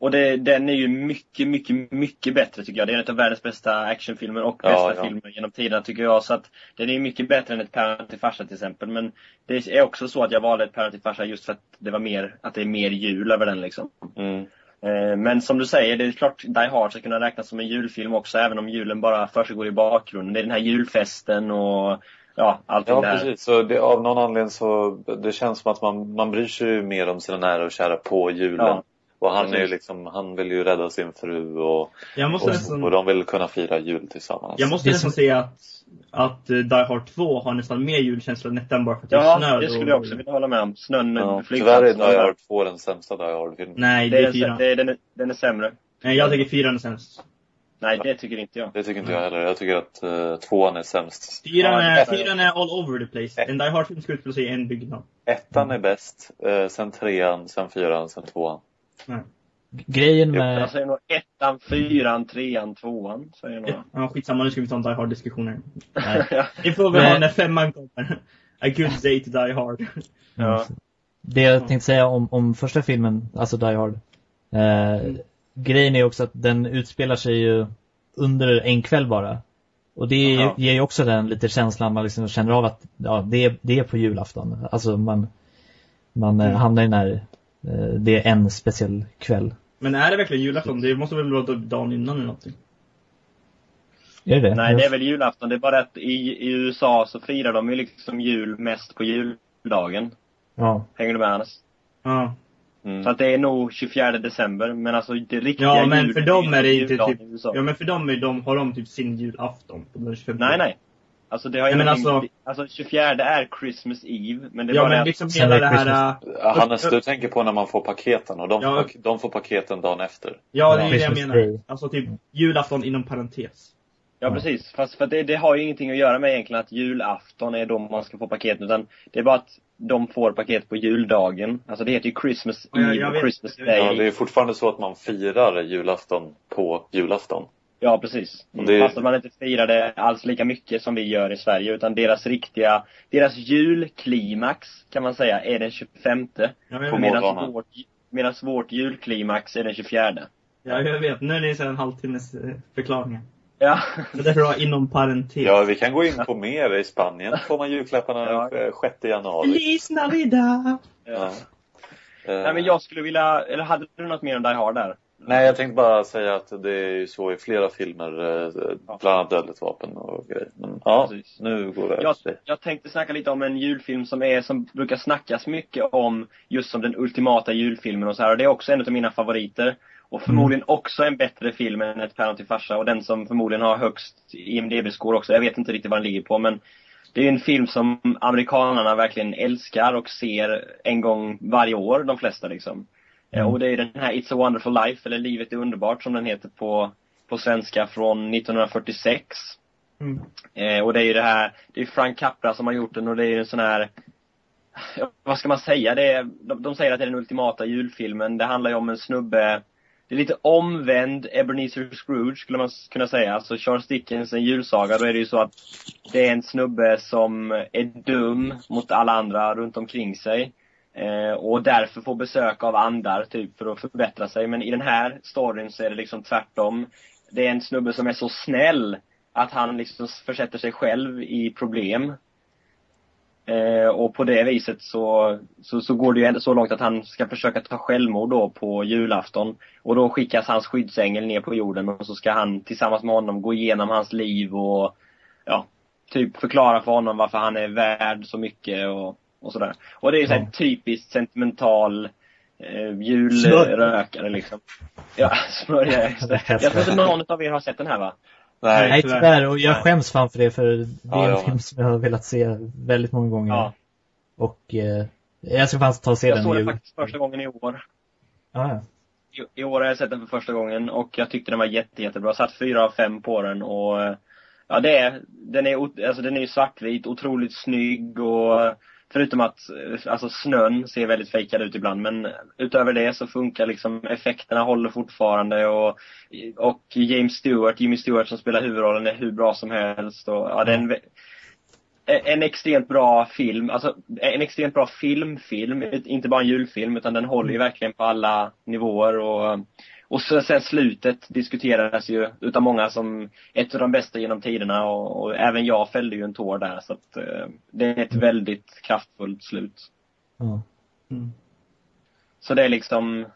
och det, den är ju mycket, mycket, mycket bättre tycker jag. Det är en av världens bästa actionfilmer och Ja, bästa ja. filmer genom tiderna tycker jag. Så att den är mycket bättre än ett Päron till farsa till exempel. Men det är också så att jag valde ett Päron till farsa just för att det var mer, att det är mer jul över den liksom. Mm. Eh, Men som du säger, det är klart Die Hard ska kunna räknas som en julfilm också, även om julen bara försiggår i bakgrunden. Det är den här julfesten och ja, allting Ja, det här. precis. Så det, av någon anledning så, det känns som att man, man bryr sig ju mer om sina nära och kära på julen. Ja, och han är liksom, han vill ju rädda sin fru och, Jag måste och, nästan, och de vill kunna fira jul tillsammans. jag måste nästan säga att, att eh, Die Hard 2 har nästan mer julkänsla än ettan bara för att det är Ja, snö. det skulle jag också vilja hålla med om. Snön, Ja, tyvärr är Die Hard 2 den sämsta Die Hard-filmen. Nej, Det det är är den, är, den, är, den är sämre. Nej, jag tycker fyran är sämst. Nej, det tycker inte jag. Det tycker inte jag heller. Jag tycker att uh, tvåan är sämst. Fyran, Ja, är, fyran är all over the place. En Die Hard-film ska utspela sig i en byggnad. Ettan är bäst, eh, sen trean, sen fyran, sen tvåan. Grejen Jo, med... Jag säger nog ettan, fyran, trean, tvåan. Säger nog. Ja, skitsamma, nu ska vi ta en Die Hard-diskussioner. Ni [laughs] får väl ha när femman kommer. A good day to die hard. Ja. Det jag tänkte säga om, om första filmen, alltså Die Hard. Eh, Grejen är också att den utspelar sig ju under en kväll bara. Och det är, Ja. ger ju också den lite känslan man liksom känner av att ja, det, är, det är på julafton. Alltså man, man eh, Mm. hamnar i den här, det är en speciell kväll. Men är det verkligen julafton? Det måste väl vara dagen innan eller någonting? Är det? Nej, det är väl julafton. Det är bara att i, i USA så firar de ju liksom jul mest på juldagen. Ja. Hänger du med Hannes? Ja. Mm. Så att det är nog 24 december, men alltså det riktiga Ja, men för dem är det inte typ, ja men för dem är de, har de typ sin julafton på den 25. Nej, nej. Alltså det har men ingenting, alltså- alltså 24 är Christmas Eve, men det Ja bara men liksom hela det här, Christmas- Hannes, du tänker på när man får paketen och de, Ja. får, de får paketen dagen efter. ja det är ju det jag menar. Alltså typ julafton inom parentes. Ja precis, fast för det, det har ju ingenting att göra med egentligen att julafton är då man ska få paket, utan det är bara att de får paket på juldagen. Alltså det heter ju Christmas Eve och. Christmas Day. Ja, Ja, det är fortfarande så att man firar julafton på julafton. Precis. Och det- Fast att man inte firar det alls lika mycket som vi gör i Sverige, utan deras riktiga, deras julklimax kan man säga är den 25. Ja. Medan vårt, medan vårt julklimax är den 24. Ja, jag vet. Nu är det här en halvtimmes eh, förklaring. Ja. Så därför var inom parentes. Ja, vi kan gå in på mer. I Spanien får man julklapparna Ja. den 6 januari. Feliz Navidad! Ja. Nej men jag skulle vilja, eller hade du något mer om Die Hard där? Nej, jag tänkte bara säga att det är ju så i flera filmer, eh, bland annat Dödligt vapen och grejer. Men ja, Precis. nu går det Jag, jag tänkte snacka lite om en julfilm som är, som brukar snackas mycket om, just som den ultimata julfilmen och så här. Och det är också en av mina favoriter. Och förmodligen också en bättre film än Ett päron till farsa. Och den som förmodligen har högst IMDB-score också. Jag vet inte riktigt vad den ligger på men det är en film som amerikanerna verkligen älskar och ser en gång varje år, de flesta liksom. Eh, Och det är den här It's a wonderful life, eller Livet är underbart som den heter på, på svenska från 1946. Mm. Eh, och det är ju det här, det är Frank Capra som har gjort den och det är ju en sån här vad ska man säga? Det är, de, de säger att det är den ultimata julfilmen. Det handlar ju om en snubbe det är lite omvänd Ebenezer Scrooge skulle man kunna säga. Alltså Charles Dickens en julsaga, då är det ju så att det är en snubbe som är dum mot alla andra runt omkring sig. Eh, och därför får besök av andar, typ, för att förbättra sig. Men i den här storyn så är det liksom tvärtom. Det är en snubbe som är så snäll att han liksom försätter sig själv i problem. Eh, och på det viset så, så, så går det ju ändå så långt att han ska försöka ta självmord då på julafton. Och då skickas hans skyddsängel ner på jorden och så ska han tillsammans med honom gå igenom hans liv och ja, typ förklara för honom varför han är värd så mycket och, och sådär. Och det är ju så här Ja. typiskt sentimental eh, julrökare liksom. Ja, [laughs] smörja, just det. Jag tror inte någon av er har sett den här va? Nej. Nej, tyvärr. tyvärr. Och jag skäms fan för det, för det är Ja, en ja. film som jag har velat se väldigt många gånger. Ja. Och eh, jag ska fan ta och se Jag den såg i den faktiskt första gången i år. Ja, ja. I, I år har jag sett den för första gången och jag tyckte den var jätte, jättebra. Jag satt fyra av fem på den och ja det är, den är, alltså den är ju svartvit, otroligt snygg och förutom att alltså snön ser väldigt fejkad ut ibland men utöver det så funkar liksom effekterna håller fortfarande och, och James Stewart, Jimmy Stewart som spelar huvudrollen är hur bra som helst och ja den en extremt bra film, alltså en extremt bra filmfilm, inte bara en julfilm utan den håller ju verkligen på alla nivåer och och så, sen slutet diskuterades ju utav många som ett av de bästa genom tiderna och, och även jag fällde ju en tår där så att eh, det är ett väldigt kraftfullt slut. ja. Mm. Så det är liksom,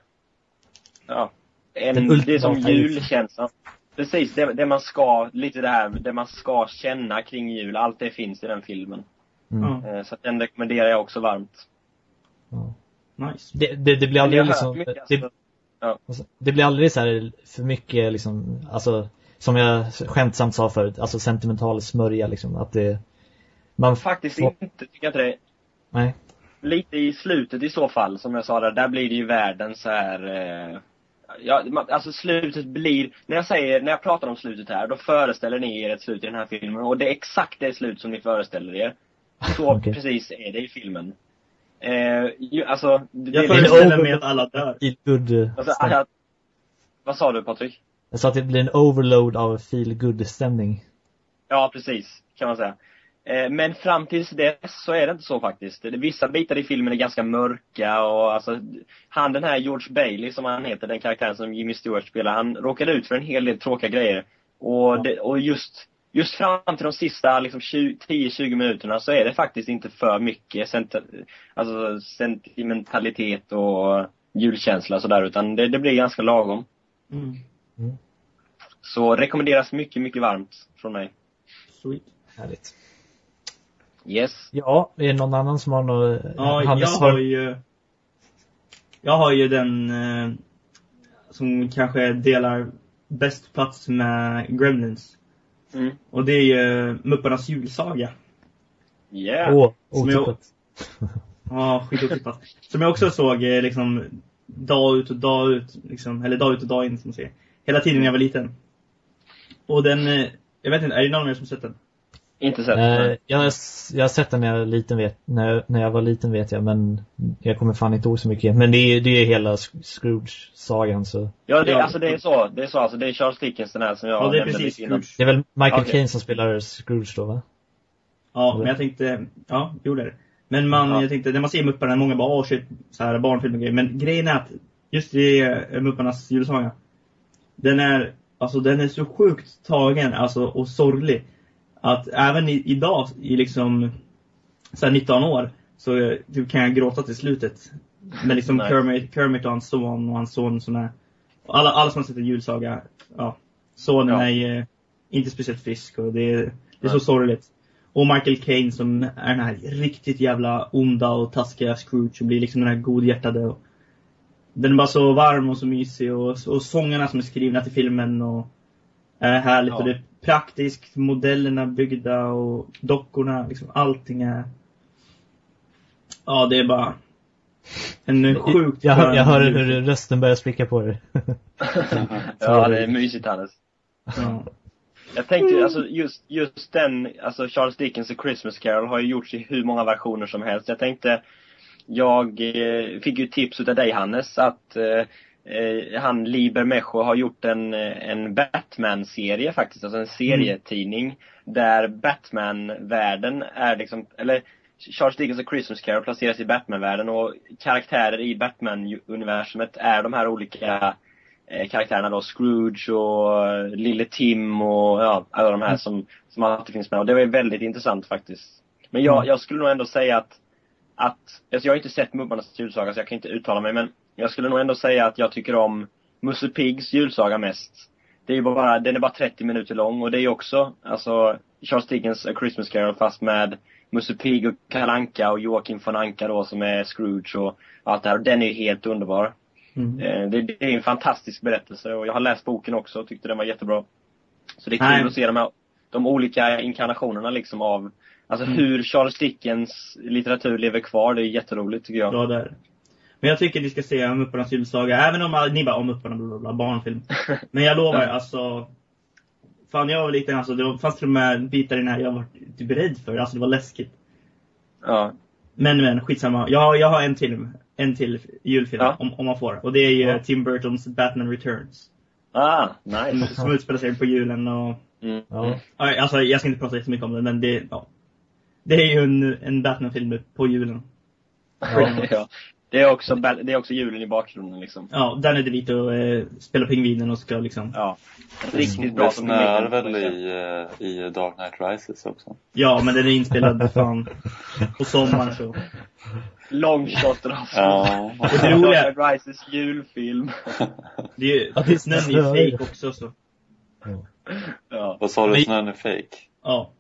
ja, en, det är som julkänslan. Precis, det, det man ska, lite det här, det man ska känna kring jul, allt det finns i den filmen. Mm. Eh, Så den rekommenderar jag också varmt. ja. nice. Det, det, det blir aldrig liksom, det, alltså, Alltså, Det blir aldrig så här för mycket liksom, alltså som jag skämtsamt sa förut, alltså sentimental smörja liksom, att det man Faktiskt får- inte, tycker jag inte det. Nej. Lite i slutet i så fall, som jag sa där, där blir det ju världen så här. Eh, ja, man, alltså slutet blir, när jag säger, när jag pratar om slutet här, då föreställer ni er ett slut i den här filmen och det är exakt det slut som ni föreställer er. Så [laughs] Okej. precis är det i filmen. Eh, ju, alltså, det, Jag det, föreställer over- mig att alla dör. Feel good eh, alltså, alla, Vad sa du Patrik? Jag sa att det blir en overload av feel good stämning. Ja, precis, kan man säga. Eh, Men fram tills dess så är det inte så faktiskt. Det- Vissa bitar i filmen är ganska mörka och alltså, han den här George Bailey som han heter, den karaktären som Jimmy Stewart spelar, han råkade ut för en hel del tråkiga grejer. Och, det, och just, just fram till de sista liksom 20 10-20 minuterna så är det faktiskt inte för mycket sent, alltså, sentimentalitet och julkänsla sådär utan det, det blir ganska lagom. Mm. Så rekommenderas mycket, mycket varmt från mig. Sweet. Härligt. Yes. Ja, är det någon annan som har något? Ja, Hannes jag har ju Jag har ju den eh, som kanske delar bäst plats med Gremlins. Mm. Och det är ju Mupparnas julsaga. Yeah. Åh, otippat. [laughs] Ja, skitotippat. Som jag också såg eh, liksom dag ut och dag ut, liksom, eller dag ut och dag in som man säger. Hela tiden när jag var liten. Och den, eh, jag vet inte, är det någon av er som sett den? Inte sett. Nej. jag, jag har sett den när jag, liten vet, när, när jag var liten vet jag, men jag kommer fan inte ihåg så mycket. Men det är, det är hela Scrooge-sagan så. Ja, det, Ja. alltså det är så. Det är så. Alltså det är Charles Dickens den här som jag Ja, det är precis. Scrooge. Det är väl Michael Okej. Caine som spelar Scrooge då va? Ja, men jag tänkte, ja, det är det. Men man, Ja. jag tänkte, när man ser Mupparna, många bara åh shit, så här barnfilm och grejer. Men grejen är att, just i eh, Mupparnas julsaga. Den är, alltså den är så sjukt tagen, alltså och sorglig. Att även i, idag, i liksom, så här 19 år, så eh, typ kan jag gråta till slutet. Med liksom [laughs] Nice. Kermit, Kermit och hans son och hans son som är, alla, alla som har sett en julsaga, ja. Sonen Ja. är ju inte speciellt frisk och det är, det är Nej. så sorgligt. Och Michael Caine som är den här riktigt jävla onda och taskiga Scrooge och blir liksom den här godhjärtade. Och den är bara så varm och så mysig och, och sångerna som är skrivna till filmen och är härligt Ja. och det praktiskt, modellerna byggda och dockorna, liksom allting är Ja, det är bara en sjukt Jag, hör- jag hör hur rösten börjar spricka på dig. [laughs] ja, det är mysigt Hannes. Ja. Jag tänkte alltså just, just den, alltså Charles Dickens A Christmas Carol har ju gjorts i hur många versioner som helst. Jag tänkte, jag eh, fick ju tips utav dig Hannes att eh, eh, han Liber Mecho har gjort en, eh, en Batman-serie faktiskt, alltså en serietidning där Batman-världen är liksom, eller Charles Dickens A Christmas Carol placeras i Batman-världen och karaktärer i Batman-universumet är de här olika eh, karaktärerna då, Scrooge och eh, Lille Tim och ja, alla de här som, som alltid finns med. Och det var ju väldigt intressant faktiskt. Men jag, jag skulle nog ändå säga att, att, alltså jag har inte sett Mubbarnas julsaga så jag kan inte uttala mig men jag skulle nog ändå säga att jag tycker om Musse Piggs julsaga mest. Det är ju bara, den är bara 30 minuter lång och det är ju också, alltså Charles Dickens A Christmas Carol fast med Musse Pigg och Kalle Anka och Joakim von Anka då som är Scrooge och allt det här. Den är ju helt underbar. Mm. Eh, Det, det är en fantastisk berättelse och jag har läst boken också och tyckte den var jättebra. Så det är kul Nej. att se de här, de olika inkarnationerna liksom av, alltså Mm. hur Charles Dickens litteratur lever kvar. Det är jätteroligt tycker jag. Bra där. Men jag tycker ni ska se Mupparnas julsaga, även om ni bara om Mupparna bla bla bla, barnfilm. [laughs] Men jag lovar, alltså. Fan jag var liten alltså, det fanns till och med bitar i den här jag var typ rädd för, alltså det var läskigt. Ja. Men men skitsamma, jag, jag har en till, en till julfilm Ja. om, om man får. Och det är ju Ja. Tim Burtons Batman Returns. Ah, nice. som utspelar sig på julen och Mm. Ja. Ja, Alltså jag ska inte prata jättemycket om det men det, ja. Det är ju en, en Batman-film på julen. [laughs] ja. Det är också, det är också julen i bakgrunden liksom. Ja, Danny DeVito eh, spelar pingvinen och ska liksom Ja. Riktigt bra Det som snöar pingvin. väl i, eh, i Dark Knight Rises också? Ja, men den är inspelad fan på sommaren så. Longshot alltså. Ja. [laughs] Och det roliga, Dark Knight Rises julfilm. det är ju, Ja, det är snön är ju [laughs] fake också så. Ja. Vad sa du, snön är fake? Ja.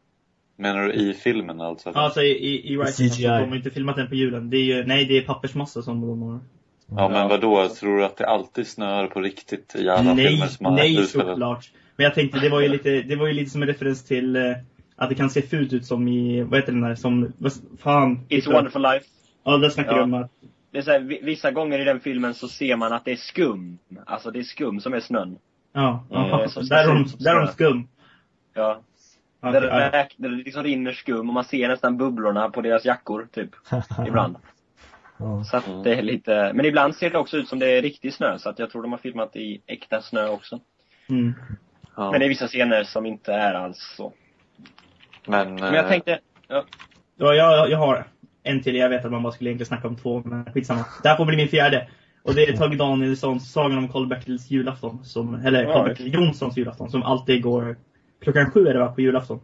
Menar du i filmen alltså? Alltså i, i, i Rising CGI. så de har inte filmat den på julen. Det är ju, nej det är pappersmassa som de har. Ja men vadå, tror du att det alltid snöar på riktigt i alla Nej, filmer som har nej såklart. Men jag tänkte det var ju lite, det var ju lite som en referens till eh, att det kan se fult ut som i, vad heter den där som, vad, fan. It's a wonderful life. Ja, där snackar Ja. du om att, Det är så här, vi- vissa gånger i den filmen så ser man att det är skum. Alltså det är skum som är snön. ja, Eh, ja ska där är de, där är de skum. Ja. Där, det, verk- där det liksom rinner skum och man ser nästan bubblorna på deras jackor, typ. [laughs] Ibland. Ja. Så att det är lite, men ibland ser det också ut som det är riktig snö, så att jag tror de har filmat i äkta snö också. Mm. Ja. Men det är vissa scener som inte är alls så. Men, Men jag eh, tänkte, ja, Ja, jag, jag har en till. Jag vet att man bara skulle egentligen snacka om två, men skitsamma. Det här får bli min fjärde. Och det är Tage Danielssons Sagan om Karl-Bertils julafton. Som, eller Ja, Karl-Bertil Jonssons julafton. Som alltid går klockan sju är det va, på julafton.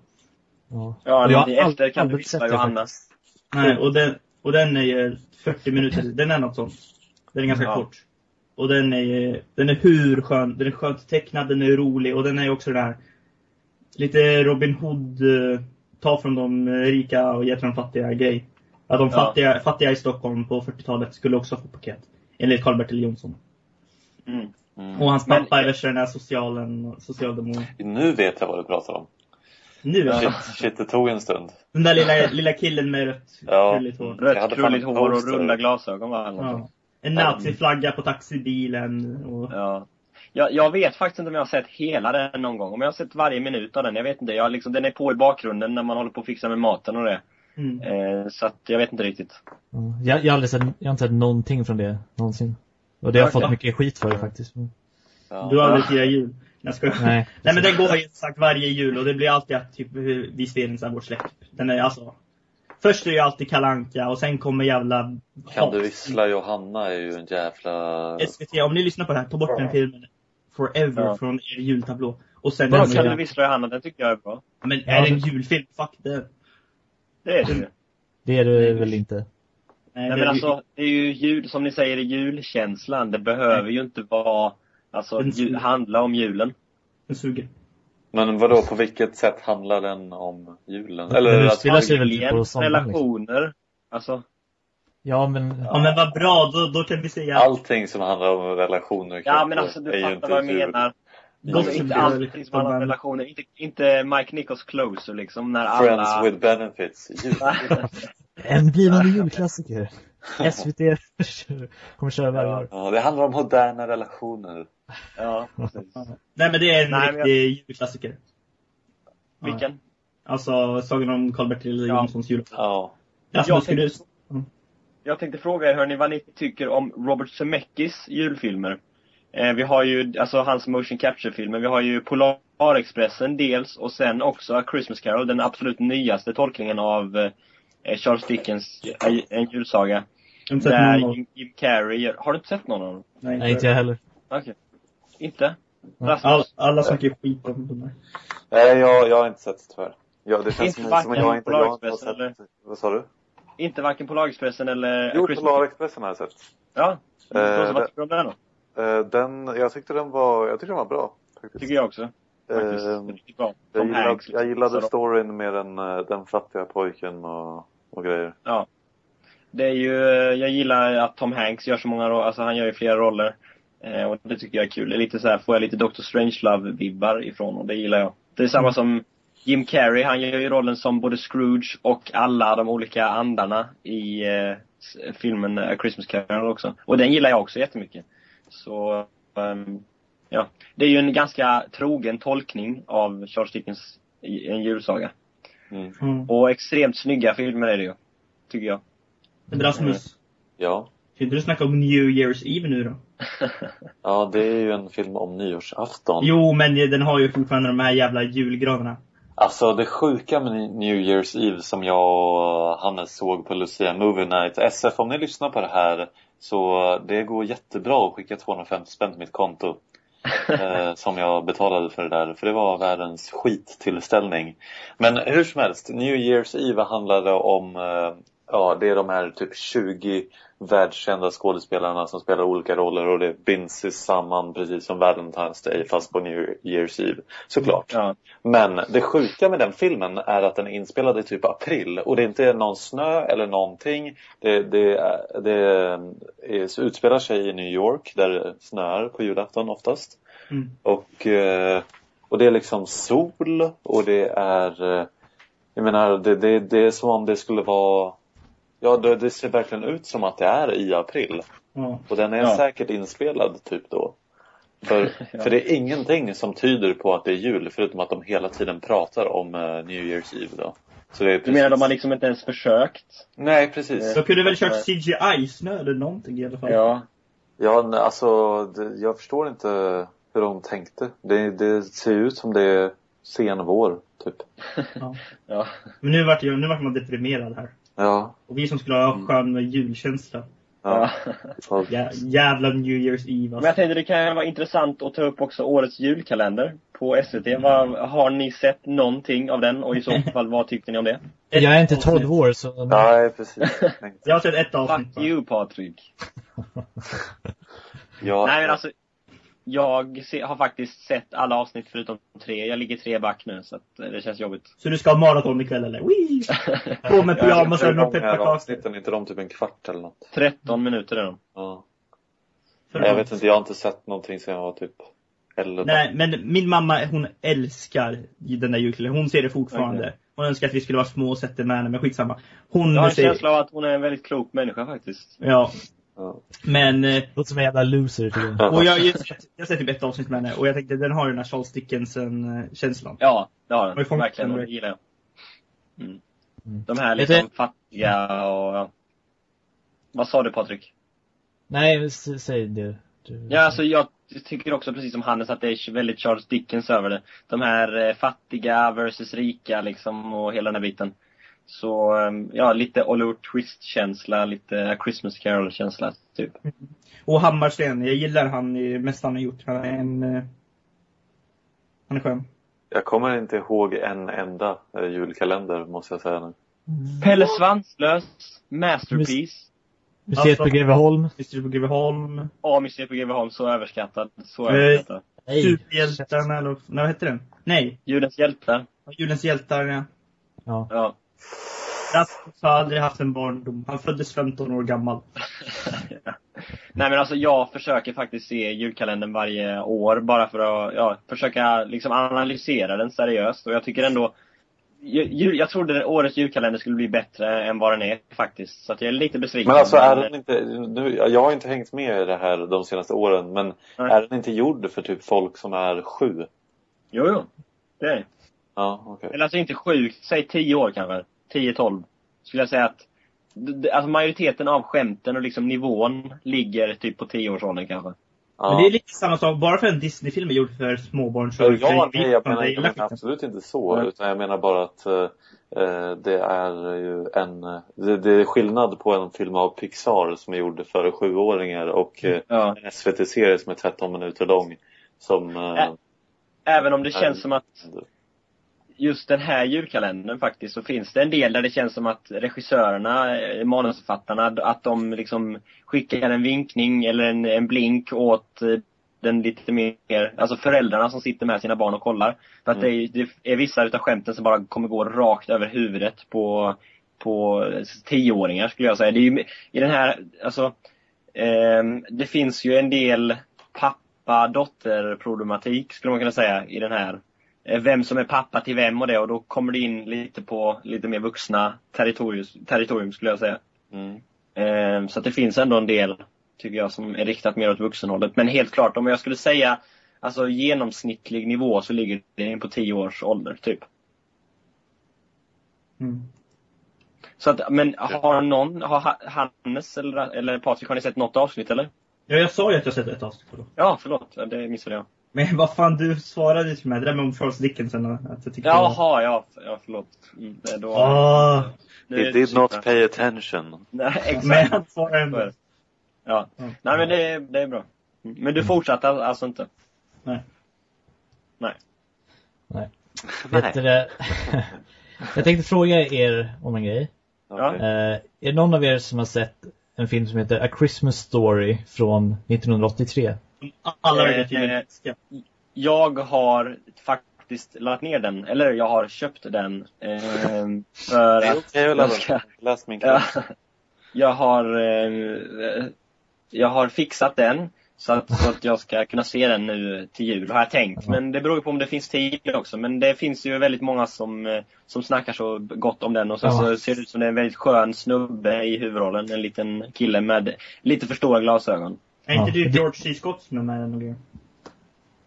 Ja. ja jag har det är efter kan du Johanna. faktiskt. Nej, och den, och den är ju 40 minuter. Den är något sånt. Den är ganska Ja. kort. Och den är den är hur skön. Den är skönt tecknad, den är rolig och den är också den där lite Robin Hood, eh, ta från de rika och ge till de fattiga grej. Att de Ja. fattiga, fattiga i Stockholm på 40-talet skulle också få paket. Enligt Karl-Bertil Jonsson. Mm. Mm. Och hans Men- pappa är värsta den här socialen, socialdemon. Nu vet jag vad du pratar om. Nu Ja. Shit, shit det tog en stund. Den där lilla, lilla killen med rött Ja. krulligt hår. Rött krulligt hår och runda glasögon va? eller något. Ja. En naziflagga på taxibilen. Och... Ja. Jag, jag vet faktiskt inte om jag har sett hela den någon gång. Om jag har sett varje minut av den. Jag vet inte. Jag, liksom, den är på i bakgrunden när man håller på att fixa med maten och det. Mm. Eh, så att jag vet inte riktigt. Ja. Jag, jag, har aldrig sett, jag har inte sett någonting från det någonsin. Och det har jag fått mycket skit för faktiskt. Men- Ja. Du har aldrig firat jul? Jag skojar. Nej. Nej men den går ju sagt varje jul och det blir alltid att typ, vi spelar in så här vårt släpp. Den är alltså Först är det ju alltid kalanka och sen kommer jävla Kan du vissla Johanna är ju en jävla... SVT, om ni lyssnar på det här, ta bort den filmen Forever Ja. från er jultablå. Och sen den kan du vissla Johanna? Den tycker jag är bra. Men är det en julfilm? Fuck det. Det är det. Det är det väl inte. Nej, Nej det men är alltså, det är ju jul, som ni säger, det är julkänslan. Det behöver ju inte vara, alltså, ju, handla om julen. Den suger. Men vadå, på vilket sätt handlar den om julen? Eller att utspelar sig väl på sommaren. Liksom. relationer. Alltså, Ja men, Ja men vad bra, då, då kan vi säga allting som handlar om relationer ja men alltså du fattar inte vad jag jul. menar. Alltså, inte allting som handlar om relationer. Inte, inte Mike Nichols Closer liksom, när Friends alla... with benefits. Jul. [laughs] [laughs] en blivande julklassiker. SVT [laughs] kommer köra varje år. Ja, det handlar om moderna relationer. ja, precis. Nej men det är en Nej, riktig julklassiker. Vilken? Alltså Sagan om Karl-Bertil Ja. Jonssons jul. Ja. Rasmus, Jag skulle du... Jag tänkte fråga er hörni vad ni tycker om Robert Zemeckis julfilmer. Eh, vi har ju, alltså hans motion capture-filmer. Vi har ju Polarexpressen dels och sen också A Christmas Carol, den absolut nyaste tolkningen av eh, Charles Dickens eh, En julsaga. Inte Där Jim, Jim Carrey, gör- har du inte sett någon av dem? Nej, inte jag heller. Okej. Inte? Ja. Rasmus? All, alla snackar ju skit om där. Nej, jag, jag har inte sett det tyvärr. Ja, det känns Inte som, att jag inte, jag har inte sett. eller- Vad sa du? Inte varken Polarexpressen eller Jo, Christmas Polarexpressen har jag sett. Ja. Eh, Eh, vad tycker du om den då? Eh, den, jag tyckte den var, jag tyckte den var bra. Faktiskt. Tycker jag också. Faktiskt. Bra. Jag, gillade, jag gillade storyn med den, eh, den fattiga pojken och, och grejer. Det är ju, jag gillar att Tom Hanks gör så många roller, alltså han gör ju flera roller. Eh, och det tycker jag är kul. Det är lite så här, får jag lite Dr. Strangelove-vibbar ifrån och det gillar jag. Det är samma som Jim Carrey, han gör ju rollen som både Scrooge och alla de olika andarna i eh, filmen A Christmas Carol också. Och den gillar jag också jättemycket. Så, ehm, ja. Det är ju en ganska trogen tolkning av Charles Dickens En julsaga. Mm. Mm. Och extremt snygga filmer är det ju. Tycker jag. Men Rasmus, Ja. kan inte du snacka om New Year's Eve nu då? [laughs] Ja, det är ju en film om nyårsafton. Jo, men den har ju fortfarande de här jävla julgranarna. Alltså det sjuka med New Year's Eve som jag och Hannes såg på Lucia Movie Night. SF, om ni lyssnar på det här så det går jättebra att skicka 250 spänn till mitt konto. [laughs] eh, som jag betalade för det där, för det var världens skittillställning. Men hur som helst, New Year's Eve handlade om, eh, ja det är de här typ 20 världskända skådespelarna som spelar olika roller och det binds samman precis som Valentine's Day fast på New Year's Eve. Såklart. Ja. Men det sjuka med den filmen är att den är inspelad i typ april och det är inte någon snö eller någonting. Det, det, är- det är, så utspelar sig i New York där det snöar på julafton oftast. Mm. Och, eh, och det är liksom sol och det är eh, Jag menar det, det, det är som om det skulle vara Ja det, det ser verkligen ut som att det är i april. Ja. Och den är Ja. säkert inspelad typ då. För, [laughs] Ja. för det är ingenting som tyder på att det är jul förutom att de hela tiden pratar om eh, New Year's Eve då. Så det är Du menar de har liksom inte ens försökt? Nej precis. De kunde väl kört CGI-snö eller någonting i alla fall. Ja. Ja alltså det, jag förstår inte hur de tänkte. Det, det ser ut som det är sen vår typ. [laughs] Ja. Men nu vart, jag, nu vart man deprimerad här. Ja. Och vi som skulle ha skön julkänsla. Ja. ja. Jä, jävla New Year's Eve Men alltså. jag tänkte det kan vara intressant att ta upp också årets julkalender på SVT. Vad, har ni sett någonting av den och i så [laughs] fall vad tyckte ni om det? Jag är inte 12 år så... Nej precis. [laughs] Jag har sett ett avsnitt Fuck you Patrik. Ja, Nej men alltså, jag se, har faktiskt sett alla avsnitt förutom tre. Jag ligger tre back nu så att eh, det känns jobbigt. Så du ska ha maraton ikväll eller? Wee! [laughs] På med pyjamasen och är pepparkakor. avsnitten? inte de typ en kvart eller något? 13 minuter är de. Ja. Nej, jag vet inte, jag har inte sett någonting sedan jag var typ 11. Nej, men min mamma hon älskar den där julkalendern. Hon ser det fortfarande. Okej. Hon önskar att vi skulle vara små och sett det med henne, men skitsamma. Hon Jag har en ser... känsla av att hon är en väldigt klok människa faktiskt. Ja. Ja. Men, eh, Låter som en jävla loser jag. och jag, jag, jag har sett typ ett avsnitt med henne och jag tänkte den har ju den här Charles Dickensen-känslan. Ja, det har den. Verkligen, och det gillar jag. Mm. Mm. De här liksom fattiga och, ja. Vad sa du Patrik? Nej, säg det. Du... Ja, alltså jag tycker också precis som Hannes att det är väldigt Charles Dickens över det. De här eh, fattiga versus rika liksom och hela den här biten. Så, eh, ja, lite Oliver Twist-känsla, lite Christmas Carol-känsla, typ. Och Hammarsten, jag gillar han mest han har gjort. Han är en... eh, Han är skön. Jag kommer inte ihåg en enda eh, julkalender måste jag säga nu. Pelle Svanslös, Masterpiece. Museet på Greveholm. Mr på Greveholm. Ja, Museet på Greveholm, så överskattad. Så Eh, överskattad. Nej. Superhjältarna eller... Nej, vad hette den? Nej. Julens hjältar. Julens hjältar, ja. Ja. Ja. Rasmus har aldrig haft en barndom. Han föddes 15 år gammal. [laughs] Nej men alltså jag försöker faktiskt se julkalendern varje år bara för att, ja, försöka liksom analysera den seriöst och jag tycker ändå ju- jul, jag trodde årets julkalender skulle bli bättre än vad den är faktiskt. Så att jag är lite besviken. Men alltså är den inte, nu, jag har inte hängt med i det här de senaste åren men Nej. är den inte gjord för typ folk som är sju? Jo, jo. Det är. Ja, okej. Eller alltså inte sju, säg tio år kanske. 10-12. Skulle jag säga att Alltså majoriteten av skämten och liksom nivån ligger typ på 10-årsåldern kanske. Ja. Men det är lite samma sak, bara för en Disney-film är gjord för småbarn så Ja, är ja, nej, jag menar, jag menar absolut inte så. Nej. Utan jag menar bara att eh, eh, det är ju en... Det, det är skillnad på en film av Pixar som är gjord för sjuåringar och eh, Ja. en SVT-serie som är 13 minuter lång. Som... Eh, Även om det känns som att just den här julkalendern faktiskt så finns det en del där det känns som att regissörerna, eh, manusförfattarna, att de liksom skickar en vinkning eller en, en blink åt eh, den lite mer, alltså föräldrarna som sitter med sina barn och kollar. För att Mm. det, är, det är vissa utav skämten som bara kommer gå rakt över huvudet på, på tioåringar skulle jag säga. Det är ju, i den här, alltså, ehm, det finns ju en del pappa-dotter problematik skulle man kunna säga i den här. Eh, Vem som är pappa till vem och det och då kommer det in lite på lite mer vuxna territorium, territorium skulle jag säga. mm. Ehm, Så att det finns ändå en del, tycker jag, som är riktat mer åt vuxenhållet. Men helt klart, om jag skulle säga alltså genomsnittlig nivå så ligger det på 10 års ålder, typ. Mm. Så att, men har någon, har Ha- Hannes eller, eller Patrik, har ni sett något avsnitt eller? Ja, jag sa ju att jag sett ett avsnitt. Förlåt. Ja, förlåt, det missade jag. Men vad fan, du svarade ju till mig. Det där med om Charles Dickens. Att jag tyckte Jaha, ja, ja förlåt. Mm, det då, är He det did not super. pay attention. Nej, [laughs] exakt. men han svarade ändå. det. Ja. Ja. Nej men det, är- det är bra. Mm. Men du fortsatte alltså inte? Nej. Nej. Vet du det? [laughs] Jag tänkte fråga er om en grej. Okej. Eh, är det någon av er som har sett en film som heter A Christmas Story från 1983? Alla Eh, tydligen eh. Jag har faktiskt laddat ner den, eller jag har köpt den. Eh, för Det är att okej att läsa. Läs min ja, [laughs] jag har eh, Jag har fixat den så att, så att jag ska kunna se den nu till jul har jag tänkt. Men det beror ju på om det finns tid också. Men det finns ju väldigt många som, eh, som snackar så gott om den och så, Ja. så ser det ut som det är en väldigt skön snubbe i huvudrollen. En liten kille med lite för stora glasögon. Är inte Ja. det George C. Scott som är med och grejer?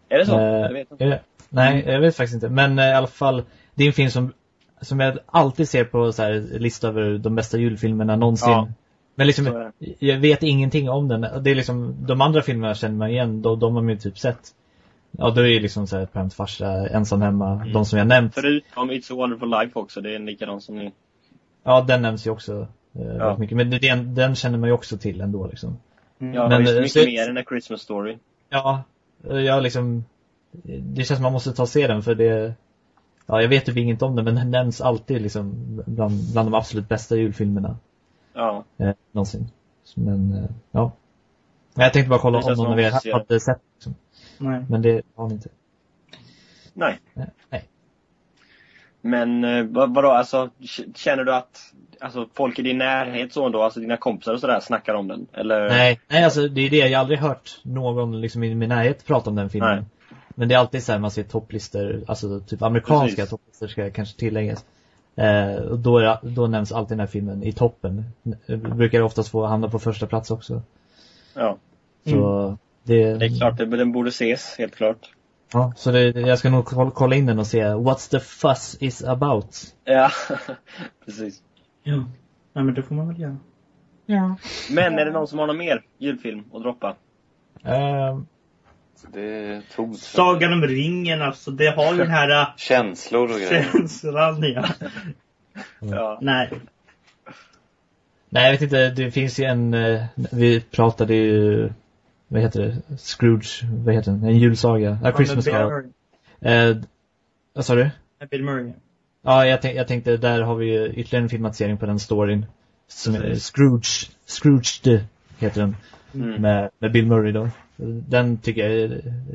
Är det så? Eh, jag vet inte. det- Nej, jag vet faktiskt inte. Men eh, i alla fall, det är en film som, som jag alltid ser på så här lista över de bästa julfilmerna någonsin. Ja. Men liksom, jag vet ingenting om den. Det är liksom, de andra filmerna känner man igen, de, de har man ju typ sett. Ja, då är det liksom så här Parent farsa, Ensam hemma, Mm. de som jag nämnt. Förutom It's a wonderful life också, det är en likadan som ni. Ja, den nämns ju också eh, Ja. väldigt mycket. Men det- den, den känner man ju också till ändå liksom. Mm. Jag har Men, ju så eh, mycket så- mer än A Christmas story. Ja, eh, jag liksom, det känns som man måste ta och se den för det, ja jag vet typ inget om den men den nämns alltid liksom bland, bland de absolut bästa julfilmerna Ja. eh, någonsin. Men, eh, ja. Jag tänkte bara kolla Det om någon av er hade sett liksom. Nej. Men det har ni inte. Nej. Nej. Men eh, vad, vadå, alltså känner du att alltså, folk i din närhet så då, alltså dina kompisar och sådär snackar om den? Eller? Nej, nej alltså det är det, jag har aldrig hört någon liksom i min närhet prata om den filmen. Nej. Men det är alltid så här man ser topplistor, alltså typ amerikanska Precis. topplistor ska kanske tilläggas. Eh, och då, är, då nämns alltid den här filmen i toppen. Brukar oftast få hamna på första plats också. Ja. Så det, Det är klart, den borde ses, helt klart. Ja, så det, jag ska nog kolla, in den och se What's the fuss is about. Ja, [laughs] precis. Ja. Nej men det får man väl göra. Ja. Men är det någon som har någon mer julfilm att droppa? Eh, Det är tomt. Sagan om ringen alltså, det har ju den här äh, [laughs] Känslor och grejer. känslan ja. Ja. Nej. nej, jag vet inte, det finns ju en, eh, vi pratade ju, vad heter det, Scrooge, vad heter den, en julsaga, A Christmas Carol. Eh, vad sa du? Bill Murray. Ja, jag, tänk, jag tänkte, där har vi ju ytterligare en filmatisering på den storyn. Som är. Scrooge, Scrooge heter den. Mm. Med, med Bill Murray då. Den tycker jag är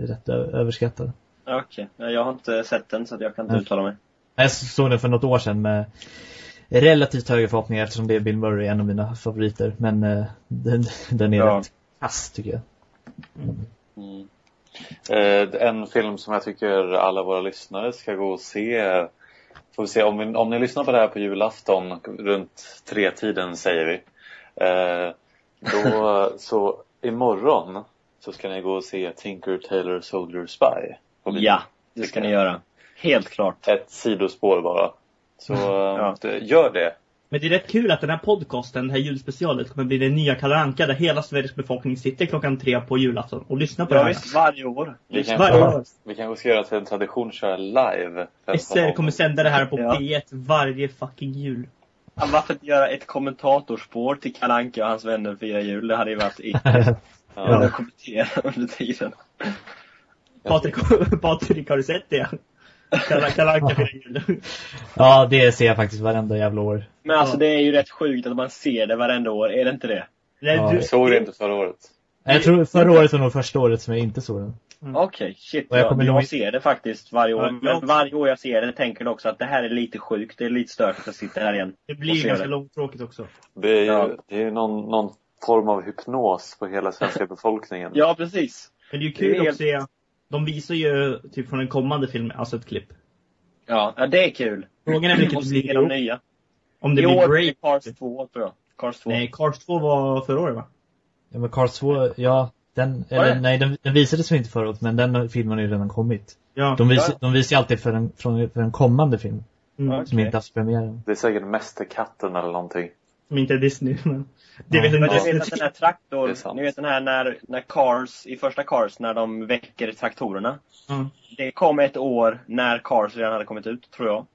rätt överskattad. Okej, Nej, jag har inte sett den så jag kan inte Nej. uttala mig. Jag såg den för något år sedan med relativt höga förhoppningar eftersom det är Bill Murray, en av mina favoriter. Men eh, den, den är Ja. rätt kass tycker jag. Mm. Eh, en film som jag tycker alla våra lyssnare ska gå och se. Får vi se, om, vi, om ni lyssnar på det här på julafton runt tre tiden säger vi. Eh, då, [laughs] så imorgon så ska ni gå och se Tinker Tailor Soldier Spy. Ja, det ska ni göra. Helt klart. ett sidospår bara. Så [laughs] Ja. ja. gör det. Men det är rätt kul att den här podcasten, det här julspecialet, kommer bli den nya Kalle Anka där hela Sveriges befolkning sitter klockan tre på julafton och lyssnar på Ja, det här. visst, varje år. Vi Varje kanske, år. vi kanske ska göra till en tradition köra live. SR kommer sända det här på Ja. P1 varje fucking jul. Ja, Varför inte göra ett kommentatorspår till Kalle Anka och hans vänner firar jul? Det hade ju varit. [laughs] Ja. Ja. kommentera under tiden. Patrik, [laughs] Patrik, har du sett det? Jul. [laughs] ja, det ser jag faktiskt varenda jävla år. Men alltså Ja. det är ju rätt sjukt att man ser det varenda år, är det inte det? Nej, Ja. du, såg det inte förra året. Jag tror förra året var nog första året som jag inte såg den. Mm. Okej, shit. Och jag kommer jag, nog- ser det faktiskt varje år. Ja, Men varje år jag ser det tänker jag också att det här är lite sjukt. Det är lite stört att sitter här igen. Det blir ganska det. långtråkigt också. Det är ju Ja. det är ju någon, någon form av hypnos på hela svenska [laughs] befolkningen. Ja, precis. Men det är ju Det kul är att se. De visar ju typ från en kommande film, alltså ett klipp. Ja, ja det är kul. Frågan är vilket det blir de nya. Om det I blir år Break. Cars 2, tror jag. Cars 2. Nej, Cars 2 var förra året va? Ja, men Cars 2, ja, den, Var eller det? nej, den, den visades väl inte förra året, men den filmen har ju redan kommit. Ja. De, vis, Ja. de visar ju alltid för en, från, för en kommande film, Mm. som Okej. inte haft premiär. Det är säkert Mästerkatten eller någonting. Som inte är Disney, men. Det Ja. vet Men inte du vet att den här Det traktor, är sant. ni vet den här när, när Cars, i första Cars, när de väcker traktorerna. Ja. Det kom ett år när Cars redan hade kommit ut, tror jag.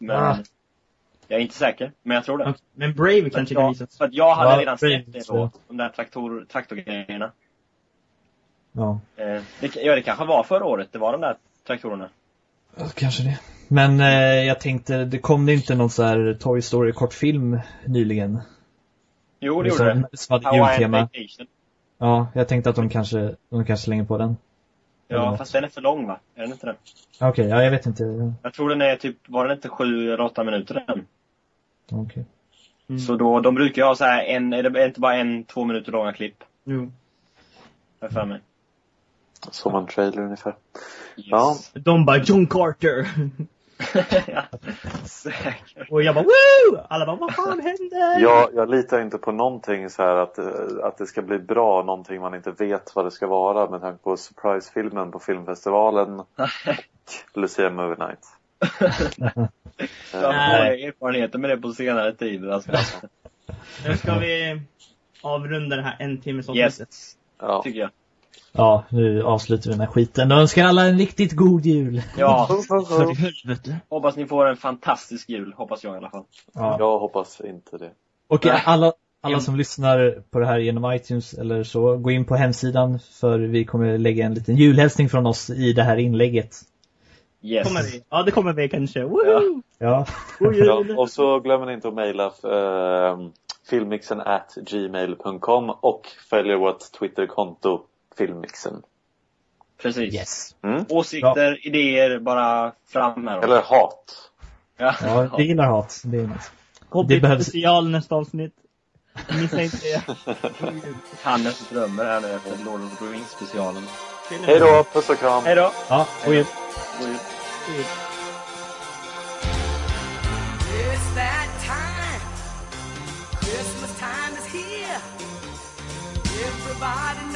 Men Ah. jag är inte säker, men jag tror det. Okej, Men Brave För att, kanske kan jag, visas. för att jag hade Ja, redan Brave, sett det då, de där traktor, traktorgrejerna. Ja, Eh, det, ja, det kanske var förra året, det var de där traktorerna. Kanske det. Men eh, jag tänkte, det kom det inte någon så här Toy Story kortfilm nyligen? Jo, det gjorde det. Som hade jultema. Ja, jag tänkte att de kanske, de kanske slänger på den. Eller Ja, något. fast den är för lång va? Är den inte det? Okej, ja jag vet inte. Ja, Jag tror den är typ, var den inte sju eller åtta minuter den? Okej. Mm. Så då, de brukar ju ha så här en, är det inte bara en, två minuter långa klipp? Jo. Har jag för mig. Som en trailer ungefär. Yes. Ja. De bara John Carter. [laughs] ja. Säkert. Och jag bara woo! Alla bara vad fan händer? Jag, jag litar inte på någonting så här att, att det ska bli bra, någonting man inte vet vad det ska vara med tanke på surprise-filmen på filmfestivalen och Lucia Movie Night. [laughs] Jag har Nej. erfarenheter med det på senare tid. Alltså. Nu ska vi avrunda det här en timmes avsnittet. Yes, Ja. tycker jag. Ja, nu avslutar vi den här skiten. Jag önskar alla en riktigt god jul. Ja, För i helvete. hoppas ni får en fantastisk jul. Hoppas jag i alla fall. Ja. Jag hoppas inte det. Och alla, alla som lyssnar på det här genom iTunes eller så, gå in på hemsidan för vi kommer lägga en liten julhälsning från oss i det här inlägget. Yes. Kommer vi? Ja, det kommer vi kanske. Woohoo! Ja, Ja, jul! och så glömmer ni inte att mejla eh, filmmixen at gmail.com och följ vårt Twitterkonto filmmixen. Precis. yes. Mm? Åsikter, idéer, bara fram här. Eller hat. ja. Ja, vi [laughs] gillar hat. Det är nice. Hobbit det behövs- special nästa avsnitt. Missa inte det. [laughs] Hannes drömmer här nu efter Lord of the Rings specialen. Hej då, puss och kram. Hej då! Ja, god jul. God jul. It's that time. Christmas time is here. Everybody